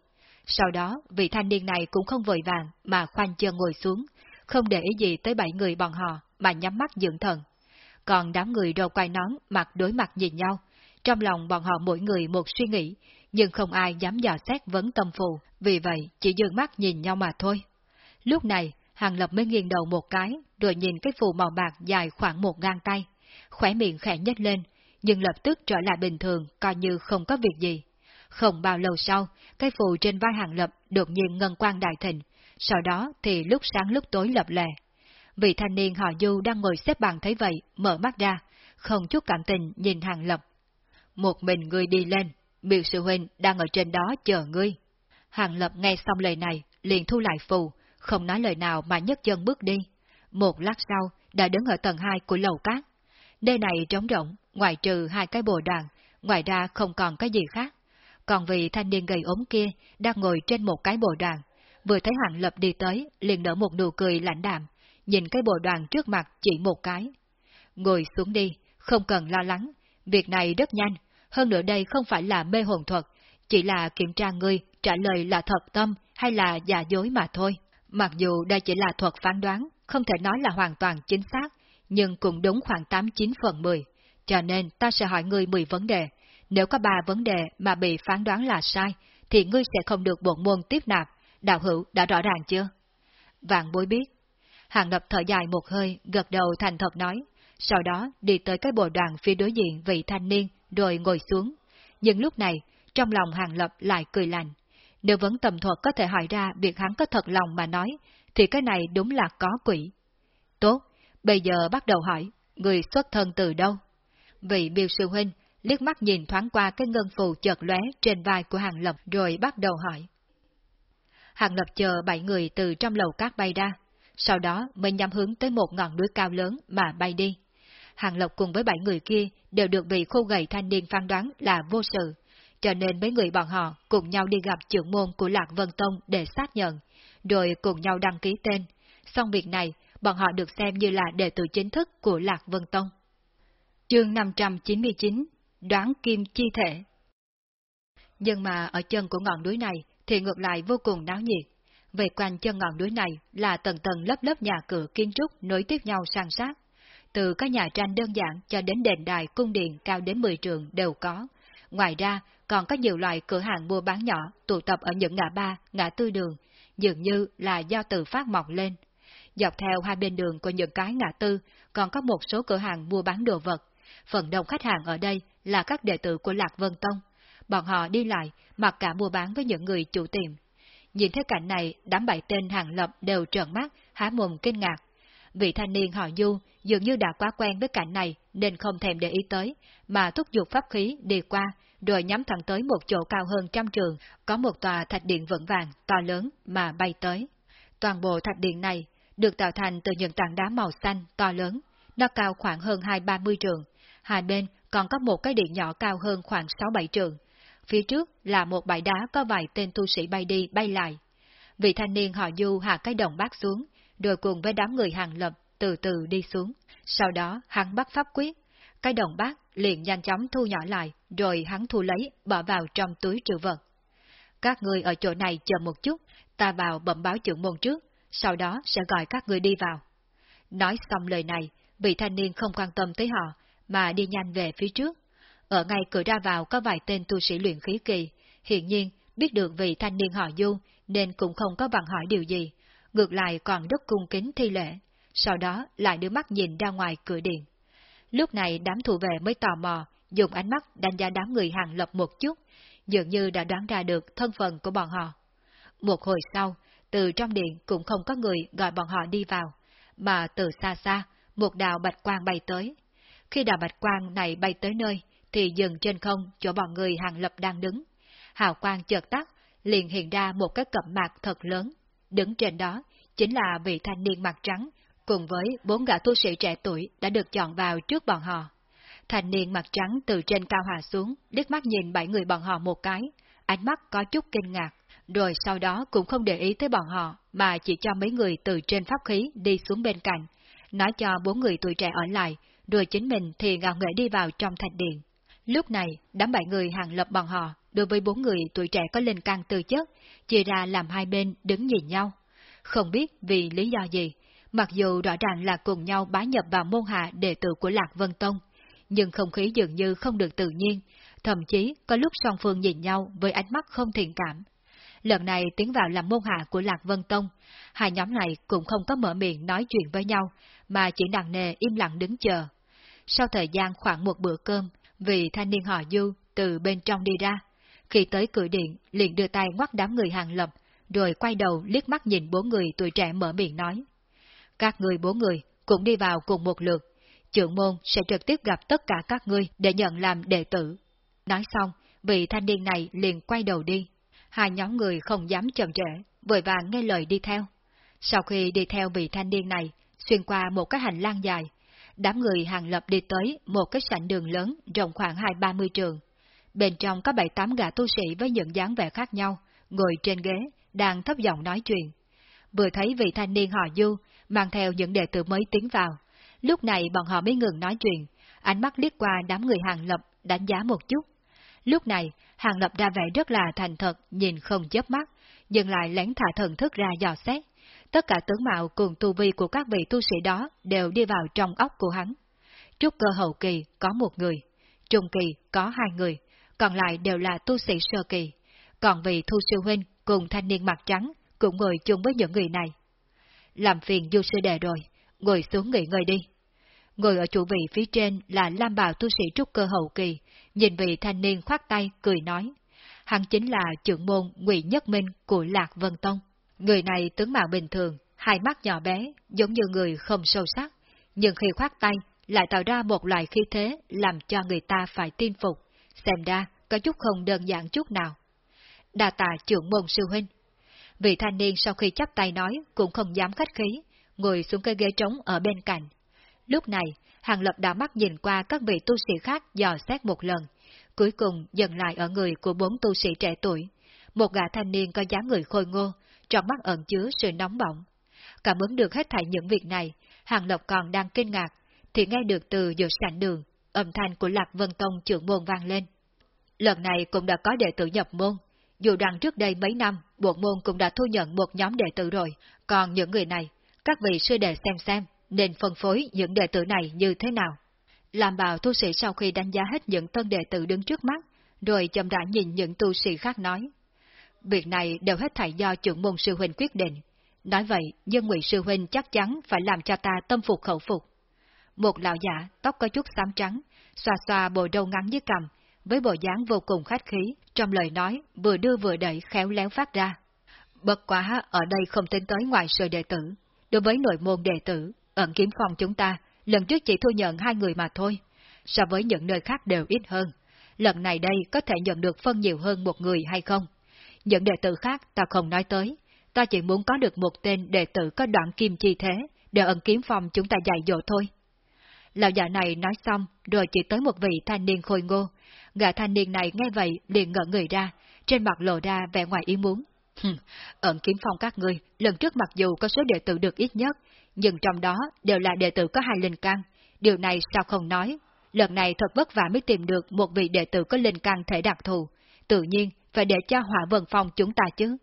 Sau đó, vị thanh niên này cũng không vội vàng mà khoanh chân ngồi xuống, không để ý gì tới bảy người bọn họ mà nhắm mắt dưỡng thần. Còn đám người đầu quay nón mặt đối mặt nhìn nhau, trong lòng bọn họ mỗi người một suy nghĩ, nhưng không ai dám dò xét vấn tâm phù, vì vậy chỉ dương mắt nhìn nhau mà thôi. Lúc này, Hàng Lập mới nghiêng đầu một cái, rồi nhìn cái phù màu bạc dài khoảng một gang tay, khỏe miệng khẽ nhếch lên, nhưng lập tức trở lại bình thường, coi như không có việc gì. Không bao lâu sau, cái phù trên vai Hàng Lập đột nhiên ngân quang đại thịnh, sau đó thì lúc sáng lúc tối lập lè. Vị thanh niên họ Du đang ngồi xếp bằng thấy vậy, mở mắt ra, không chút cảm tình nhìn Hàng Lập. Một mình người đi lên, biểu sư huynh đang ở trên đó chờ ngươi. Hàng Lập nghe xong lời này, liền thu lại phù, không nói lời nào mà nhấc chân bước đi. Một lát sau, đã đứng ở tầng 2 của lầu cát. Nơi này trống rỗng, ngoài trừ hai cái bồ đoàn, ngoài ra không còn cái gì khác. Còn vị thanh niên gầy ốm kia đang ngồi trên một cái bồ đoàn, vừa thấy Hàng Lập đi tới, liền nở một nụ cười lãnh đạm, nhìn cái bồ đoàn trước mặt chỉ một cái. Ngồi xuống đi, không cần lo lắng, việc này rất nhanh, hơn nữa đây không phải là mê hồn thuật, chỉ là kiểm tra ngươi trả lời là thật tâm hay là giả dối mà thôi. Mặc dù đây chỉ là thuật phán đoán, không thể nói là hoàn toàn chính xác, nhưng cũng đúng khoảng 89 phần 10. Cho nên ta sẽ hỏi ngươi 10 vấn đề. Nếu có 3 vấn đề mà bị phán đoán là sai, thì ngươi sẽ không được bộ môn tiếp nạp. Đạo hữu đã rõ ràng chưa? Vạn bối biết. Hàng lập thở dài một hơi, gật đầu thành thật nói. Sau đó đi tới cái bộ đoàn phía đối diện vị thanh niên, rồi ngồi xuống. Nhưng lúc này, trong lòng Hàng Lập lại cười lành. Nếu vẫn tầm thuật có thể hỏi ra việc hắn có thật lòng mà nói, thì cái này đúng là có quỷ. Tốt, bây giờ bắt đầu hỏi, người xuất thân từ đâu? Vị biểu sư huynh liếc mắt nhìn thoáng qua cái ngân phù chợt lóe trên vai của Hàng Lập rồi bắt đầu hỏi. Hàng Lập chờ bảy người từ trong lầu cát bay ra, sau đó mới nhắm hướng tới một ngọn núi cao lớn mà bay đi. Hàng Lộc cùng với bảy người kia đều được vị khô gầy thanh niên phán đoán là vô sự, cho nên mấy người bọn họ cùng nhau đi gặp trưởng môn của Lạc Vân Tông để xác nhận, rồi cùng nhau đăng ký tên. Xong việc này, bọn họ được xem như là đệ tử chính thức của Lạc Vân Tông. Chương 599 Đoán Kim Chi Thể Nhưng mà ở chân của ngọn núi này thì ngược lại vô cùng náo nhiệt về quanh chân ngọn núi này là tầng tầng lớp lớp nhà cửa kiến trúc nối tiếp nhau sang sát. Từ các nhà tranh đơn giản cho đến đền đài cung điện cao đến 10 trường đều có. Ngoài ra, còn có nhiều loại cửa hàng mua bán nhỏ tụ tập ở những ngã ba, ngã tư đường, dường như là do từ phát mọc lên. Dọc theo hai bên đường của những cái ngã tư, còn có một số cửa hàng mua bán đồ vật. Phần đông khách hàng ở đây là các đệ tử của Lạc Vân Tông. Bọn họ đi lại, mặc cả mua bán với những người chủ tiệm. Nhìn thấy cảnh này, đám bảy tên hàng lập đều trợn mắt, há mồm kinh ngạc. Vị thanh niên họ Du dường như đã quá quen với cảnh này nên không thèm để ý tới, mà thúc giục pháp khí đi qua, rồi nhắm thẳng tới một chỗ cao hơn trăm trường, có một tòa thạch điện vững vàng, to lớn mà bay tới. Toàn bộ thạch điện này được tạo thành từ những tảng đá màu xanh to lớn, nó cao khoảng hơn hai ba mươi trường, hai bên còn có một cái điện nhỏ cao hơn khoảng sáu bảy trường. Phía trước là một bãi đá có vài tên tu sĩ bay đi bay lại. Vị thanh niên họ Du hạ cái đồng bát xuống, rồi cùng với đám người hàng lập từ từ đi xuống. Sau đó hắn bắt pháp quyết, cái đồng bát liền nhanh chóng thu nhỏ lại, rồi hắn thu lấy, bỏ vào trong túi trữ vật. Các người ở chỗ này chờ một chút, ta vào bẩm báo trưởng môn trước, sau đó sẽ gọi các người đi vào. Nói xong lời này, vị thanh niên không quan tâm tới họ, mà đi nhanh về phía trước. Ở ngay cửa ra vào có vài tên tu sĩ luyện khí kỳ, hiện nhiên biết được vị thanh niên họ Du nên cũng không có bằng hỏi điều gì, ngược lại còn rất cung kính thi lễ, sau đó lại đưa mắt nhìn ra ngoài cửa điện. Lúc này đám thủ vệ mới tò mò, dùng ánh mắt đánh giá đám người hàng lập một chút, dường như đã đoán ra được thân phận của bọn họ. Một hồi sau, từ trong điện cũng không có người gọi bọn họ đi vào, mà từ xa xa, một đạo bạch quang bay tới. Khi đạo bạch quang này bay tới nơi, thì dừng trên không chỗ bọn người hàng lập đang đứng. Hào quang chợt tắt, liền hiện ra một cái cẩm mạc thật lớn. Đứng trên đó, chính là vị thanh niên mặt trắng, cùng với bốn gã tu sĩ trẻ tuổi đã được chọn vào trước bọn họ. Thanh niên mặt trắng từ trên cao hạ xuống, liếc mắt nhìn bảy người bọn họ một cái, ánh mắt có chút kinh ngạc, rồi sau đó cũng không để ý tới bọn họ, mà chỉ cho mấy người từ trên pháp khí đi xuống bên cạnh, nói cho bốn người tuổi trẻ ở lại, rồi chính mình thì ngạo nghệ đi vào trong thạch điện. Lúc này, đám bảy người hàng lập bọn họ, đối với bốn người tuổi trẻ có lên can tư chất, chia ra làm hai bên đứng nhìn nhau. Không biết vì lý do gì, mặc dù rõ ràng là cùng nhau bá nhập vào môn hạ đệ tử của Lạc Vân Tông, nhưng không khí dường như không được tự nhiên, thậm chí có lúc song phương nhìn nhau với ánh mắt không thiện cảm. Lần này tiến vào làm môn hạ của Lạc Vân Tông, hai nhóm này cũng không có mở miệng nói chuyện với nhau, mà chỉ nặng nề im lặng đứng chờ. Sau thời gian khoảng một bữa cơm, vị thanh niên họ Du từ bên trong đi ra, khi tới cửa điện liền đưa tay ngoắt đám người hàng lập, rồi quay đầu liếc mắt nhìn bốn người tuổi trẻ mở miệng nói. Các người bốn người cũng đi vào cùng một lượt, trưởng môn sẽ trực tiếp gặp tất cả các ngươi để nhận làm đệ tử. Nói xong, vị thanh niên này liền quay đầu đi. Hai nhóm người không dám chậm trễ, vội vàng nghe lời đi theo. Sau khi đi theo vị thanh niên này, xuyên qua một cái hành lang dài, đám người hàng lập đi tới một cái sảnh đường lớn rộng khoảng hai ba mươi trường. Bên trong có bảy tám gã tu sĩ với những dáng vẻ khác nhau, ngồi trên ghế, đang thấp giọng nói chuyện. Vừa thấy vị thanh niên họ Du, mang theo những đệ tử mới tiến vào. Lúc này bọn họ mới ngừng nói chuyện, ánh mắt liếc qua đám người hàng lập, đánh giá một chút. Lúc này, hàng lập ra vẻ rất là thành thật, nhìn không chớp mắt, nhưng lại lén thả thần thức ra dò xét. Tất cả tướng mạo cùng tu vi của các vị tu sĩ đó đều đi vào trong óc của hắn. Trúc cơ hậu kỳ có một người, trung kỳ có hai người, còn lại đều là tu sĩ sơ kỳ. Còn vị thu sư huynh cùng thanh niên mặt trắng cũng ngồi chung với những người này. Làm phiền du sư đệ rồi, ngồi xuống nghỉ ngơi đi. Ngồi ở chủ vị phía trên là Lam Bảo tu sĩ trúc cơ hậu kỳ, nhìn vị thanh niên khoát tay cười nói. Hắn chính là trưởng môn Ngụy Nhất Minh của Lạc Vân Tông. Người này tướng mạo bình thường, hai mắt nhỏ bé, giống như người không sâu sắc, nhưng khi khoát tay lại tạo ra một loại khí thế làm cho người ta phải tin phục, xem ra có chút không đơn giản chút nào. Đà tạ trưởng môn sư huynh. Vị thanh niên sau khi chắp tay nói cũng không dám khách khí, ngồi xuống cái ghế trống ở bên cạnh. Lúc này, Hàng Lập đã mắt nhìn qua các vị tu sĩ khác dò xét một lần, cuối cùng dừng lại ở người của bốn tu sĩ trẻ tuổi. Một gã thanh niên có dáng người khôi ngô, trong mắt ẩn chứa sự nóng bỏng. Cảm ứng được hết thảy những việc này, Hàng lộc còn đang kinh ngạc, thì nghe được từ giữa sảnh đường, âm thanh của Lạc Vân Tông trưởng môn vang lên. Lần này cũng đã có đệ tử nhập môn, dù rằng trước đây mấy năm, bộ môn cũng đã thu nhận một nhóm đệ tử rồi, còn những người này, các vị sư đệ xem xem, nên phân phối những đệ tử này như thế nào. Làm bào tu sĩ sau khi đánh giá hết những tân đệ tử đứng trước mắt, rồi chậm rãi nhìn những tu sĩ khác nói. Việc này đều hết thảy do trưởng môn sư huynh quyết định. Nói vậy, dân ngụy sư huynh chắc chắn phải làm cho ta tâm phục khẩu phục. Một lão giả, tóc có chút xám trắng, xoa xoa bộ đầu ngắn dưới cầm, với bộ dáng vô cùng khách khí, trong lời nói vừa đưa vừa đẩy khéo léo phát ra. Bất quá ở đây không tính tới ngoài sự đệ tử. Đối với nội môn đệ tử, ẩn kiếm phòng chúng ta, lần trước chỉ thu nhận hai người mà thôi. So với những nơi khác đều ít hơn. Lần này đây có thể nhận được phân nhiều hơn một người hay không? Những đệ tử khác ta không nói tới. Ta chỉ muốn có được một tên đệ tử có đoạn kim chi thế, để ẩn kiếm phòng chúng ta dạy dỗ thôi. Lão già này nói xong, rồi chỉ tới một vị thanh niên khôi ngô. Gã thanh niên này nghe vậy liền ngỡ người ra, trên mặt lộ ra vẻ ngoài ý muốn. ẩn kiếm phong các ngươi, lần trước mặc dù có số đệ tử được ít nhất, nhưng trong đó đều là đệ tử có hai linh căn. Điều này sao không nói? Lần này thật vất vả mới tìm được một vị đệ tử có linh căn thể đặc thù. Tự nhiên, phải để cho hỏa vân phòng chúng ta chứ.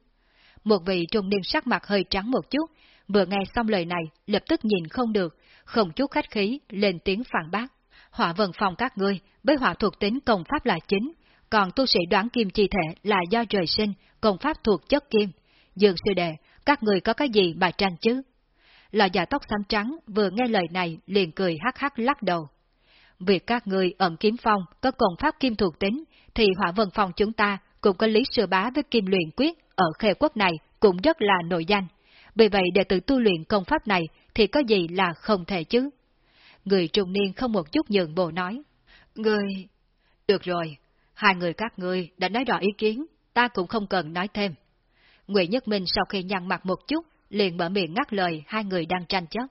Một vị trung niên sắc mặt hơi trắng một chút, vừa nghe xong lời này, lập tức nhìn không được, không chút khách khí, lên tiếng phản bác. Hỏa vân phòng các ngươi, với hỏa thuộc tính công pháp là chính, còn tu sĩ đoán kim chi thể là do trời sinh, công pháp thuộc chất kim. Dường sư đệ, các người có cái gì mà tranh chứ? Lò già tóc xám trắng vừa nghe lời này liền cười hắc hắc lắc đầu. Việc các người ẩn kiếm phong có công pháp kim thuộc tính, thì hỏa vân phòng chúng ta cũng có lý sư bá với kim luyện quyết ở khê quốc này cũng rất là nổi danh. Vì vậy để tự tu luyện công pháp này thì có gì là không thể chứ? Người trung niên không một chút nhường bộ nói. Người... Được rồi, hai người các ngươi đã nói rõ ý kiến, ta cũng không cần nói thêm. Nguyễn Nhất Minh sau khi nhăn mặt một chút, liền mở miệng ngắt lời hai người đang tranh chấp.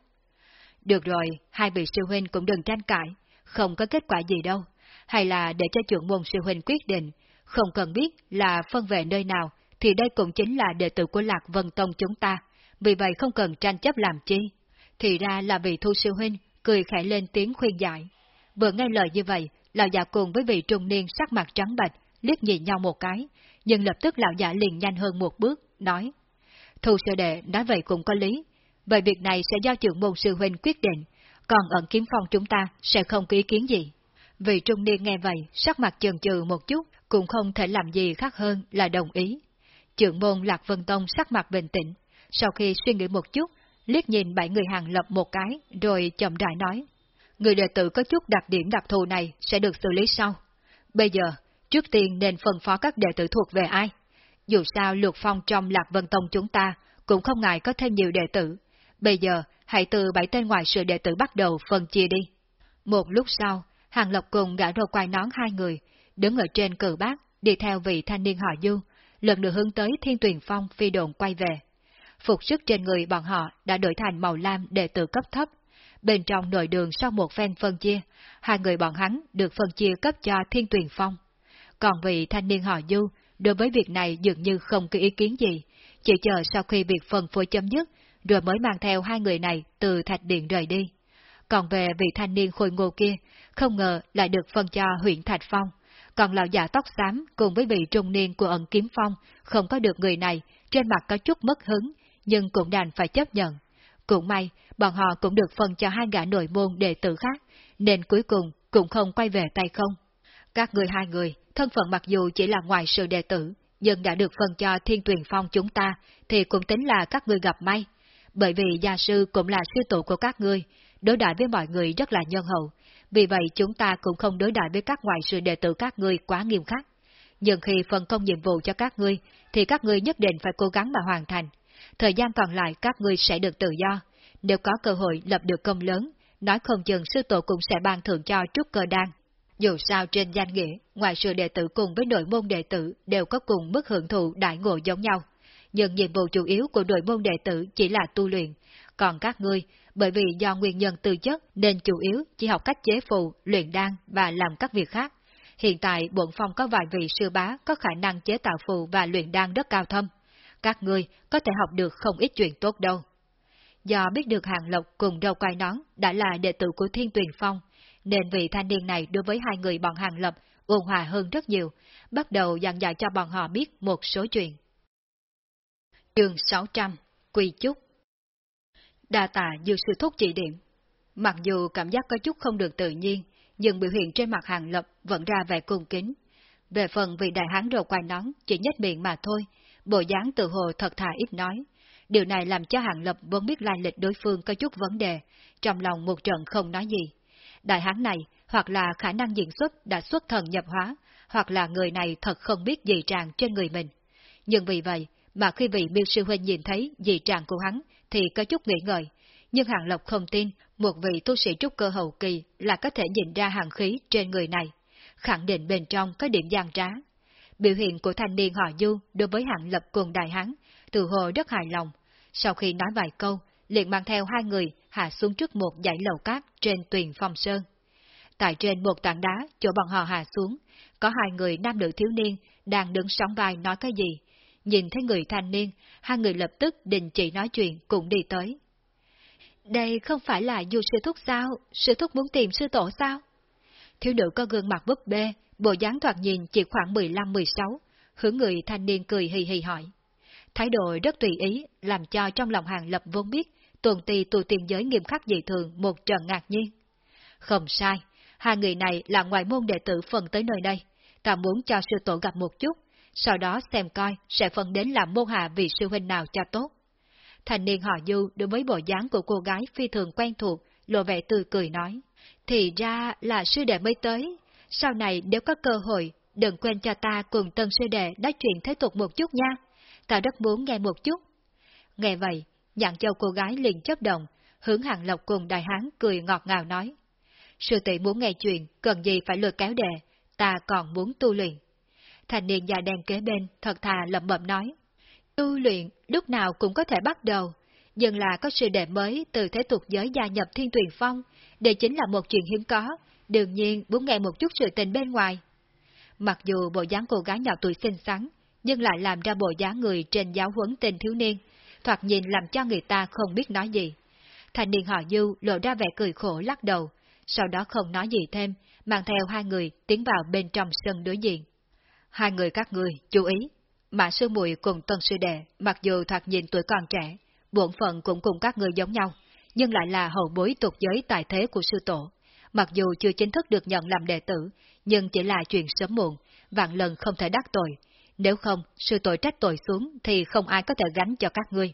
Được rồi, hai vị sư huynh cũng đừng tranh cãi, không có kết quả gì đâu. Hay là để cho trưởng môn sư huynh quyết định, không cần biết là phân về nơi nào, thì đây cũng chính là đệ tử của Lạc Vân Tông chúng ta, vì vậy không cần tranh chấp làm chi. Thì ra là vị thu sư huynh, cười khẽ lên tiếng khuyên giải. Vừa nghe lời như vậy, lão già cùng với vị trung niên sắc mặt trắng bệch, liếc nhìn nhau một cái, nhưng lập tức lão già liền nhanh hơn một bước, nói. Thu sư đệ nói vậy cũng có lý, vậy việc này sẽ do trưởng môn sư huynh quyết định, còn ẩn kiếm phong chúng ta sẽ không có ý kiến gì. Vị trung niên nghe vậy, sắc mặt chần chừ một chút, cũng không thể làm gì khác hơn là đồng ý. Trưởng môn Lạc Vân Tông sắc mặt bình tĩnh, sau khi suy nghĩ một chút, liếc nhìn bảy người hàng lập một cái, rồi chậm rãi nói. Người đệ tử có chút đặc điểm đặc thù này sẽ được xử lý sau. Bây giờ, trước tiên nên phân phó các đệ tử thuộc về ai? Dù sao lược phong trong Lạc Vân Tông chúng ta cũng không ngại có thêm nhiều đệ tử. Bây giờ, hãy từ bảy tên ngoài sự đệ tử bắt đầu phân chia đi. Một lúc sau, Hàng lộc cùng gã râu quai nón hai người, đứng ở trên cử bác đi theo vị thanh niên họ Du, lần được hướng tới Thiên Tuyền Phong phi đồn quay về. Phục sức trên người bọn họ đã đổi thành màu lam đệ tử cấp thấp. Bên trong nội đường sau một phen phân chia, hai người bọn hắn được phân chia cấp cho Thiên Tuyền Phong. Còn vị thanh niên họ Du, đối với việc này dường như không có ý kiến gì, chỉ chờ sau khi việc phân phối chấm dứt, rồi mới mang theo hai người này từ thạch điện rời đi. Còn về vị thanh niên khôi ngô kia, không ngờ lại được phân cho huyện Thạch Phong, còn lão già tóc xám cùng với vị trung niên của ẩn kiếm phong, không có được người này, trên mặt có chút mất hứng, nhưng cũng đành phải chấp nhận. Cũng may, bọn họ cũng được phân cho hai gã nội môn đệ tử khác, nên cuối cùng cũng không quay về tay không. Các người hai người, thân phận mặc dù chỉ là ngoài sự đệ tử, nhưng đã được phân cho thiên tuyền phong chúng ta, thì cũng tính là các người gặp may. Bởi vì gia sư cũng là sư tổ của các ngươi, đối đãi với mọi người rất là nhân hậu, vì vậy chúng ta cũng không đối đãi với các ngoại sự đệ tử các ngươi quá nghiêm khắc. Nhưng khi phân công nhiệm vụ cho các ngươi, thì các ngươi nhất định phải cố gắng mà hoàn thành. Thời gian còn lại các ngươi sẽ được tự do. Nếu có cơ hội lập được công lớn, nói không chừng sư tổ cũng sẽ ban thưởng cho trúc cơ đan. Dù sao trên danh nghĩa, ngoại sự đệ tử cùng với nội môn đệ tử đều có cùng mức hưởng thụ đại ngộ giống nhau. Nhưng nhiệm vụ chủ yếu của nội môn đệ tử chỉ là tu luyện, còn các ngươi bởi vì do nguyên nhân tư chất nên chủ yếu chỉ học cách chế phù, luyện đan và làm các việc khác. Hiện tại bổn phong có vài vị sư bá có khả năng chế tạo phù và luyện đan rất cao thâm. Các ngươi có thể học được không ít chuyện tốt đâu. Do biết được Hàng Lộc cùng đầu quai nón đã là đệ tử của Thiên Tuyền Phong, nên vị thanh niên này đối với hai người bọn hàng lập ôn hòa hơn rất nhiều, bắt đầu dặn dạy cho bọn họ biết một số chuyện. Chương 600 Quy Chúc Đa tạ dư sư thúc chỉ điểm. Mặc dù cảm giác có chút không được tự nhiên, nhưng biểu hiện trên mặt hàng lập vẫn ra vẻ cung kính. Về phần vị đại hán râu quai nón chỉ nhất miệng mà thôi, bộ dáng tự hồ thật thà ít nói. Điều này làm cho hàng lập vốn biết lai lịch đối phương có chút vấn đề, trong lòng một trận không nói gì. Đại hán này hoặc là khả năng diễn xuất đã xuất thần nhập hóa, hoặc là người này thật không biết gì tràng trên người mình. Nhưng vì vậy, mà khi vị miêu sư huynh nhìn thấy dị trạng của hắn thì có chút nghĩ ngợi, nhưng Hàng Lộc không tin một vị tu sĩ trúc cơ hậu kỳ là có thể nhìn ra hàng khí trên người này, khẳng định bên trong có điểm gian trá. Biểu hiện của thanh niên họ Du đối với Hàng Lập cùng đại hán, từ hồ rất hài lòng. Sau khi nói vài câu, liền mang theo hai người hạ xuống trước một dãy lầu cát trên tuyền phong sơn. Tại trên một tảng đá, chỗ bọn họ hạ xuống, có hai người nam nữ thiếu niên đang đứng sóng vai nói cái gì. Nhìn thấy người thanh niên, hai người lập tức đình chỉ nói chuyện cũng đi tới. Đây không phải là du sư thúc sao? Sư thúc muốn tìm sư tổ sao? Thiếu nữ có gương mặt búp bê, bộ dáng thoạt nhìn chỉ khoảng 15-16, hướng người thanh niên cười hì hì hỏi. Thái độ rất tùy ý, làm cho trong lòng hàng lập vốn biết, tuần ti tù tiền giới nghiêm khắc dị thường một trận ngạc nhiên. Không sai, hai người này là ngoại môn đệ tử phần tới nơi đây, ta muốn cho sư tổ gặp một chút, sau đó xem coi sẽ phân đến làm môn hạ vì sư huynh nào cho tốt. Thành niên họ Du đối với bộ dáng của cô gái phi thường quen thuộc, lộ vẻ tươi cười nói. Thì ra là sư đệ mới tới, sau này nếu có cơ hội, đừng quên cho ta cùng tân sư đệ nói chuyện thế tục một chút nha, ta rất muốn nghe một chút. Nghe vậy, nhạn châu cô gái liền chấp động, hướng hàng lộc cùng đại hán cười ngọt ngào nói. Sư tỷ muốn nghe chuyện, cần gì phải lừa kéo đệ, ta còn muốn tu luyện. Thành niên già đen kế bên, thật thà lẩm bẩm nói. Tu luyện lúc nào cũng có thể bắt đầu, nhưng là có sự đệ mới từ thế tục giới gia nhập thiên tuyển phong, đây chính là một chuyện hiếm có, đương nhiên muốn nghe một chút sự tình bên ngoài. Mặc dù bộ dáng cô gái nhỏ tuổi xinh xắn, nhưng lại làm ra bộ dáng người trên giáo huấn tình thiếu niên, thoạt nhìn làm cho người ta không biết nói gì. Thành niên họ Du lộ ra vẻ cười khổ lắc đầu, sau đó không nói gì thêm, mang theo hai người tiến vào bên trong sân đối diện. Hai người các người, chú ý, Mã Sư Mùi cùng Tân Sư Đệ, mặc dù thoạt nhìn tuổi còn trẻ, bổn phận cũng cùng các người giống nhau, nhưng lại là hậu bối tục giới tài thế của sư tổ. Mặc dù chưa chính thức được nhận làm đệ tử, nhưng chỉ là chuyện sớm muộn, vạn lần không thể đắc tội. Nếu không, sư tội trách tội xuống thì không ai có thể gánh cho các ngươi.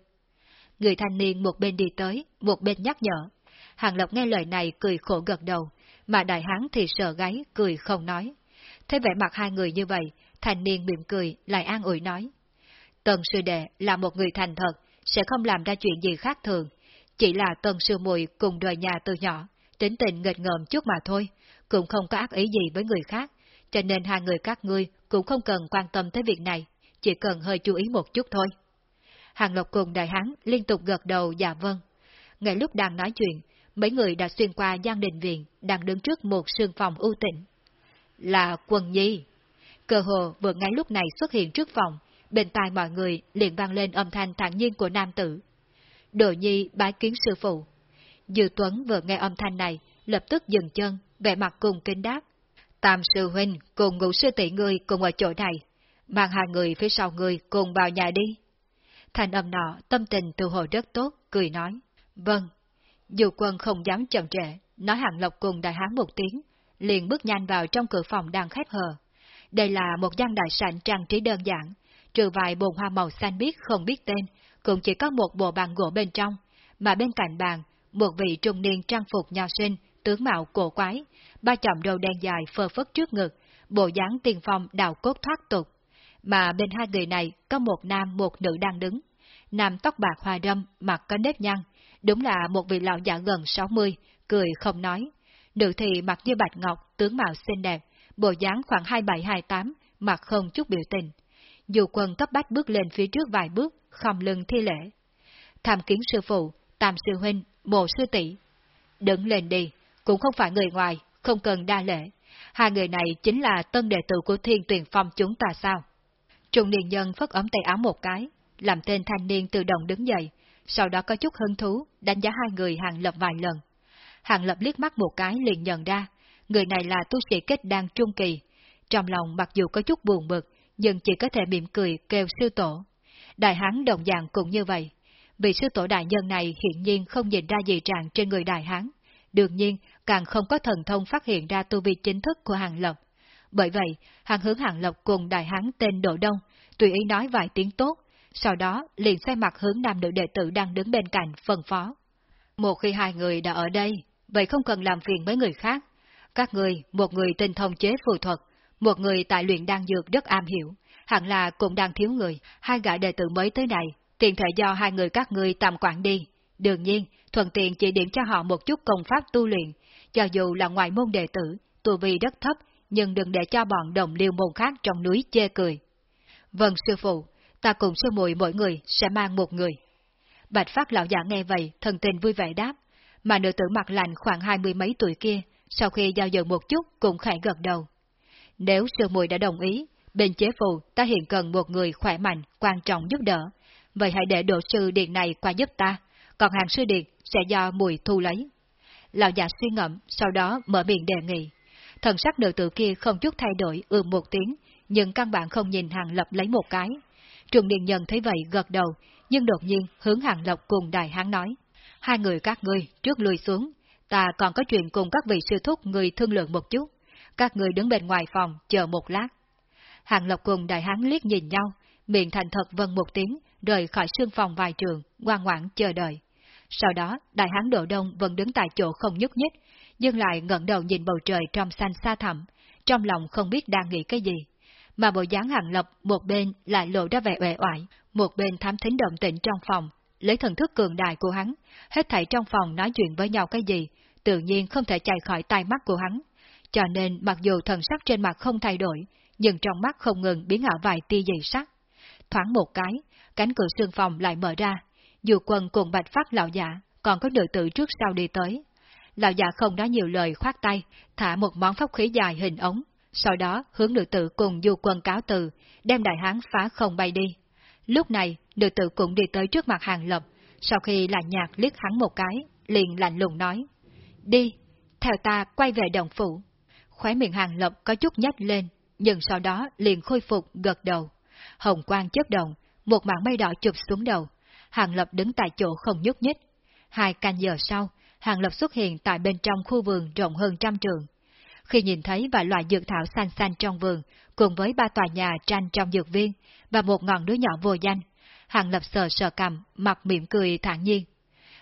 Người thanh niên một bên đi tới, một bên nhắc nhở. Hàng Lộc nghe lời này cười khổ gật đầu, mà đại hán thì sợ gáy, cười không nói. Thế vẻ mặt hai người như vậy, thanh niên mỉm cười, lại an ủi nói. Tần sư đệ là một người thành thật, sẽ không làm ra chuyện gì khác thường. Chỉ là tần sư mùi cùng đời nhà từ nhỏ, tính tình nghịch ngợm chút mà thôi, cũng không có ác ý gì với người khác, cho nên hai người các ngươi cũng không cần quan tâm tới việc này, chỉ cần hơi chú ý một chút thôi. Hàng Lộc cùng đại hán liên tục gật đầu dạ vâng. Ngay lúc đang nói chuyện, mấy người đã xuyên qua gian đình viện, đang đứng trước một sương phòng ưu tĩnh. Là quần nhi. Cơ hồ vừa ngay lúc này xuất hiện trước phòng, bên tai mọi người liền vang lên âm thanh thản nhiên của nam tử. Đồ nhi bái kiến sư phụ. Dư Tuấn vừa nghe âm thanh này, lập tức dừng chân, vẻ mặt cùng kính đáp. Tam sư huynh cùng ngũ sư tỷ người cùng ở chỗ này, mang hai người phía sau người cùng vào nhà đi. Thành âm nọ tâm tình từ hồi rất tốt, cười nói. Vâng. Dù quân không dám chậm trễ, nói hàng lộc cùng đại hán một tiếng, liền bước nhanh vào trong cửa phòng đang khép hờ. Đây là một gian đại sảnh trang trí đơn giản, trừ vài bồn hoa màu xanh biếc không biết tên, cũng chỉ có một bộ bàn gỗ bên trong, mà bên cạnh bàn, một vị trung niên trang phục nho sinh, tướng mạo cổ quái, ba chòm đầu đen dài phơ phất trước ngực, bộ dáng tiền phong đào cốt thoát tục. Mà bên hai người này có một nam một nữ đang đứng. Nam tóc bạc hoa râm, mặt có nếp nhăn, đúng là một vị lão già gần 60, cười không nói. Nữ thì mặc như bạch ngọc, tướng mạo xinh đẹp, bộ dáng khoảng 27-28, mặt không chút biểu tình. Dù quân cấp bách bước lên phía trước vài bước, không lưng thi lễ. Tham kiến sư phụ, tam sư huynh, mộ sư tỷ Đứng lên đi, cũng không phải người ngoài, không cần đa lễ. Hai người này chính là tân đệ tử của thiên tuyển phong chúng ta sao? Trung niên nhân phất ấm tay áo một cái, làm tên thanh niên tự động đứng dậy, sau đó có chút hứng thú, đánh giá hai người hàng lập vài lần. Hàng Lập liếc mắt một cái liền nhận ra, người này là tu sĩ kết đan trung kỳ. Trong lòng mặc dù có chút buồn bực, nhưng chỉ có thể mỉm cười kêu sư tổ. Đại hán đồng dạng cũng như vậy. Vị sư tổ đại nhân này hiển nhiên không nhìn ra gì trạng trên người đại hán. Đương nhiên, càng không có thần thông phát hiện ra tu vi chính thức của Hàng lộc. Bởi vậy, hàng hướng Hàng lộc cùng đại hán tên Độ Đông, tùy ý nói vài tiếng tốt, sau đó liền xoay mặt hướng nam nữ đệ tử đang đứng bên cạnh phân phó. Một khi hai người đã ở đây, vậy không cần làm phiền với người khác. Các người, một người tinh thông chế phù thuật, một người tại luyện đan dược rất am hiểu, hẳn là cũng đang thiếu người, hai gã đệ tử mới tới này, tiện thể do hai người các ngươi tạm quản đi. Đương nhiên, thuận tiện chỉ điểm cho họ một chút công pháp tu luyện, cho dù là ngoại môn đệ tử, tu vi rất thấp, nhưng đừng để cho bọn đồng liêu môn khác trong núi chê cười. Vâng sư phụ, ta cùng sư muội mỗi người sẽ mang một người. Bạch phát lão giả nghe vậy, thần tình vui vẻ đáp, mà nữ tử mặt lạnh khoảng hai mươi mấy tuổi kia, sau khi giao dự một chút cũng khẽ gật đầu. Nếu sư muội đã đồng ý, bên chế phù ta hiện cần một người khỏe mạnh, quan trọng giúp đỡ, vậy hãy để độ sư điện này qua giúp ta, còn hàng sư điện sẽ do mùi thu lấy. Lão già suy ngẫm, sau đó mở miệng đề nghị. Thần sắc nữ tử kia không chút thay đổi, ưm một tiếng, nhưng căn bản không nhìn hàng lập lấy một cái. Trường Điện Nhân thấy vậy gật đầu, nhưng đột nhiên hướng hàng lập cùng đại hán nói. Hai người các ngươi trước lùi xuống, ta còn có chuyện cùng các vị sư thúc người thương lượng một chút. Các người đứng bên ngoài phòng, chờ một lát. Hàng Lập cùng đại hán liếc nhìn nhau, miệng thành thật vâng một tiếng, rời khỏi sương phòng vài trường, ngoan ngoãn chờ đợi. Sau đó, đại hán độ đông vẫn đứng tại chỗ không nhúc nhích, nhưng lại ngẩng đầu nhìn bầu trời trong xanh xa thẳm, trong lòng không biết đang nghĩ cái gì. Mà bộ dáng hàng lập một bên lại lộ ra vẻ uể oải, một bên thám thính động tĩnh trong phòng, lấy thần thức cường đại của hắn, hết thảy trong phòng nói chuyện với nhau cái gì, tự nhiên không thể chạy khỏi tai mắt của hắn. Cho nên mặc dù thần sắc trên mặt không thay đổi, nhưng trong mắt không ngừng biến ảo vài tia dị sắc. Thoáng một cái, cánh cửa xương phòng lại mở ra, dù quân cùng bạch phát lão giả, còn có nữ tử trước sau đi tới. Lão giả không nói nhiều lời khoát tay, thả một món pháp khí dài hình ống, sau đó hướng nữ tử cùng du quân cáo từ, đem đại hán phá không bay đi. Lúc này, nữ tử cũng đi tới trước mặt hàng lập, sau khi là nhạc liếc hắn một cái, liền lạnh lùng nói. Đi, theo ta quay về đồng phủ. Khóe miệng hàng lập có chút nhếch lên, nhưng sau đó liền khôi phục gật đầu. Hồng quang chớp động, một mảng mây đỏ chụp xuống đầu. Hàng lập đứng tại chỗ không nhúc nhích. Hai canh giờ sau, Hàng lập xuất hiện tại bên trong khu vườn rộng hơn trăm trường. Khi nhìn thấy vài loại dược thảo xanh xanh trong vườn, cùng với ba tòa nhà tranh trong dược viên, và một ngọn núi nhỏ vô danh, Hàng lập sờ sờ cầm, mặt mỉm cười thản nhiên.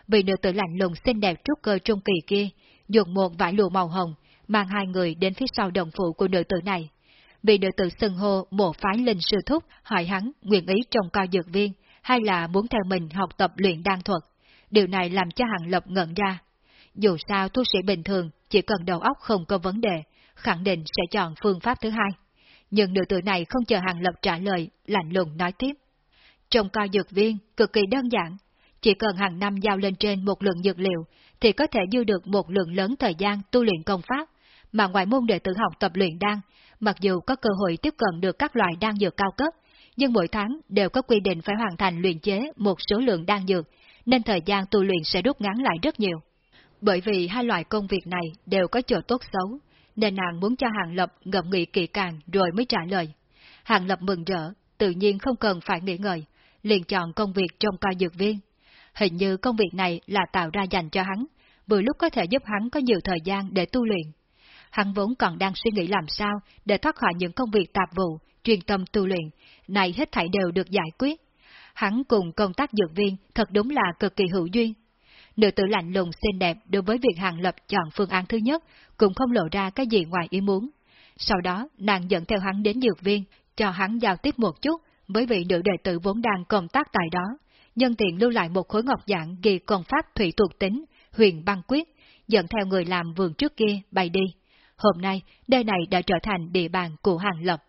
Vị nữ tử lạnh lùng xinh đẹp trúc cơ trung kỳ kia, dùng một vải lụa màu hồng, mang hai người đến phía sau đồng phụ của nữ tử này. Vị nữ tử xưng hô mộ phái linh sư thúc hỏi hắn nguyện ý trồng cao dược viên, hay là muốn theo mình học tập luyện đan thuật. Điều này làm cho Hàng Lập ngẩn ra. Dù sao tu sĩ bình thường chỉ cần đầu óc không có vấn đề, khẳng định sẽ chọn phương pháp thứ hai. Nhưng nữ tử này không chờ Hàng Lập trả lời, lạnh lùng nói tiếp. Trồng coi dược viên cực kỳ đơn giản, chỉ cần hàng năm giao lên trên một lượng dược liệu, thì có thể dư được một lượng lớn thời gian tu luyện công pháp, mà ngoài môn đệ tử học tập luyện đan, mặc dù có cơ hội tiếp cận được các loại đan dược cao cấp, nhưng mỗi tháng đều có quy định phải hoàn thành luyện chế một số lượng đan dược, nên thời gian tu luyện sẽ rút ngắn lại rất nhiều. Bởi vì hai loại công việc này đều có chỗ tốt xấu, nên nàng muốn cho Hàng Lập ngậm nghĩ kỹ càng rồi mới trả lời. Hàng Lập mừng rỡ, tự nhiên không cần phải nghĩ ngợi, liền chọn công việc trong coi dược viên. Hình như công việc này là tạo ra dành cho hắn, vừa lúc có thể giúp hắn có nhiều thời gian để tu luyện. Hắn vốn còn đang suy nghĩ làm sao để thoát khỏi những công việc tạp vụ, truyền tâm tu luyện, này hết thảy đều được giải quyết. Hắn cùng công tác dược viên thật đúng là cực kỳ hữu duyên. Nữ tử lạnh lùng xinh đẹp đối với việc Hàng Lập chọn phương án thứ nhất, cũng không lộ ra cái gì ngoài ý muốn. Sau đó, nàng dẫn theo hắn đến dược viên, cho hắn giao tiếp một chút với vị nữ đệ tử vốn đang công tác tại đó, nhân tiện lưu lại một khối ngọc dạng ghi công pháp thủy thuộc tính, huyền băng quyết, dẫn theo người làm vườn trước kia bay đi. Hôm nay, nơi này đã trở thành địa bàn của Hàng Lập.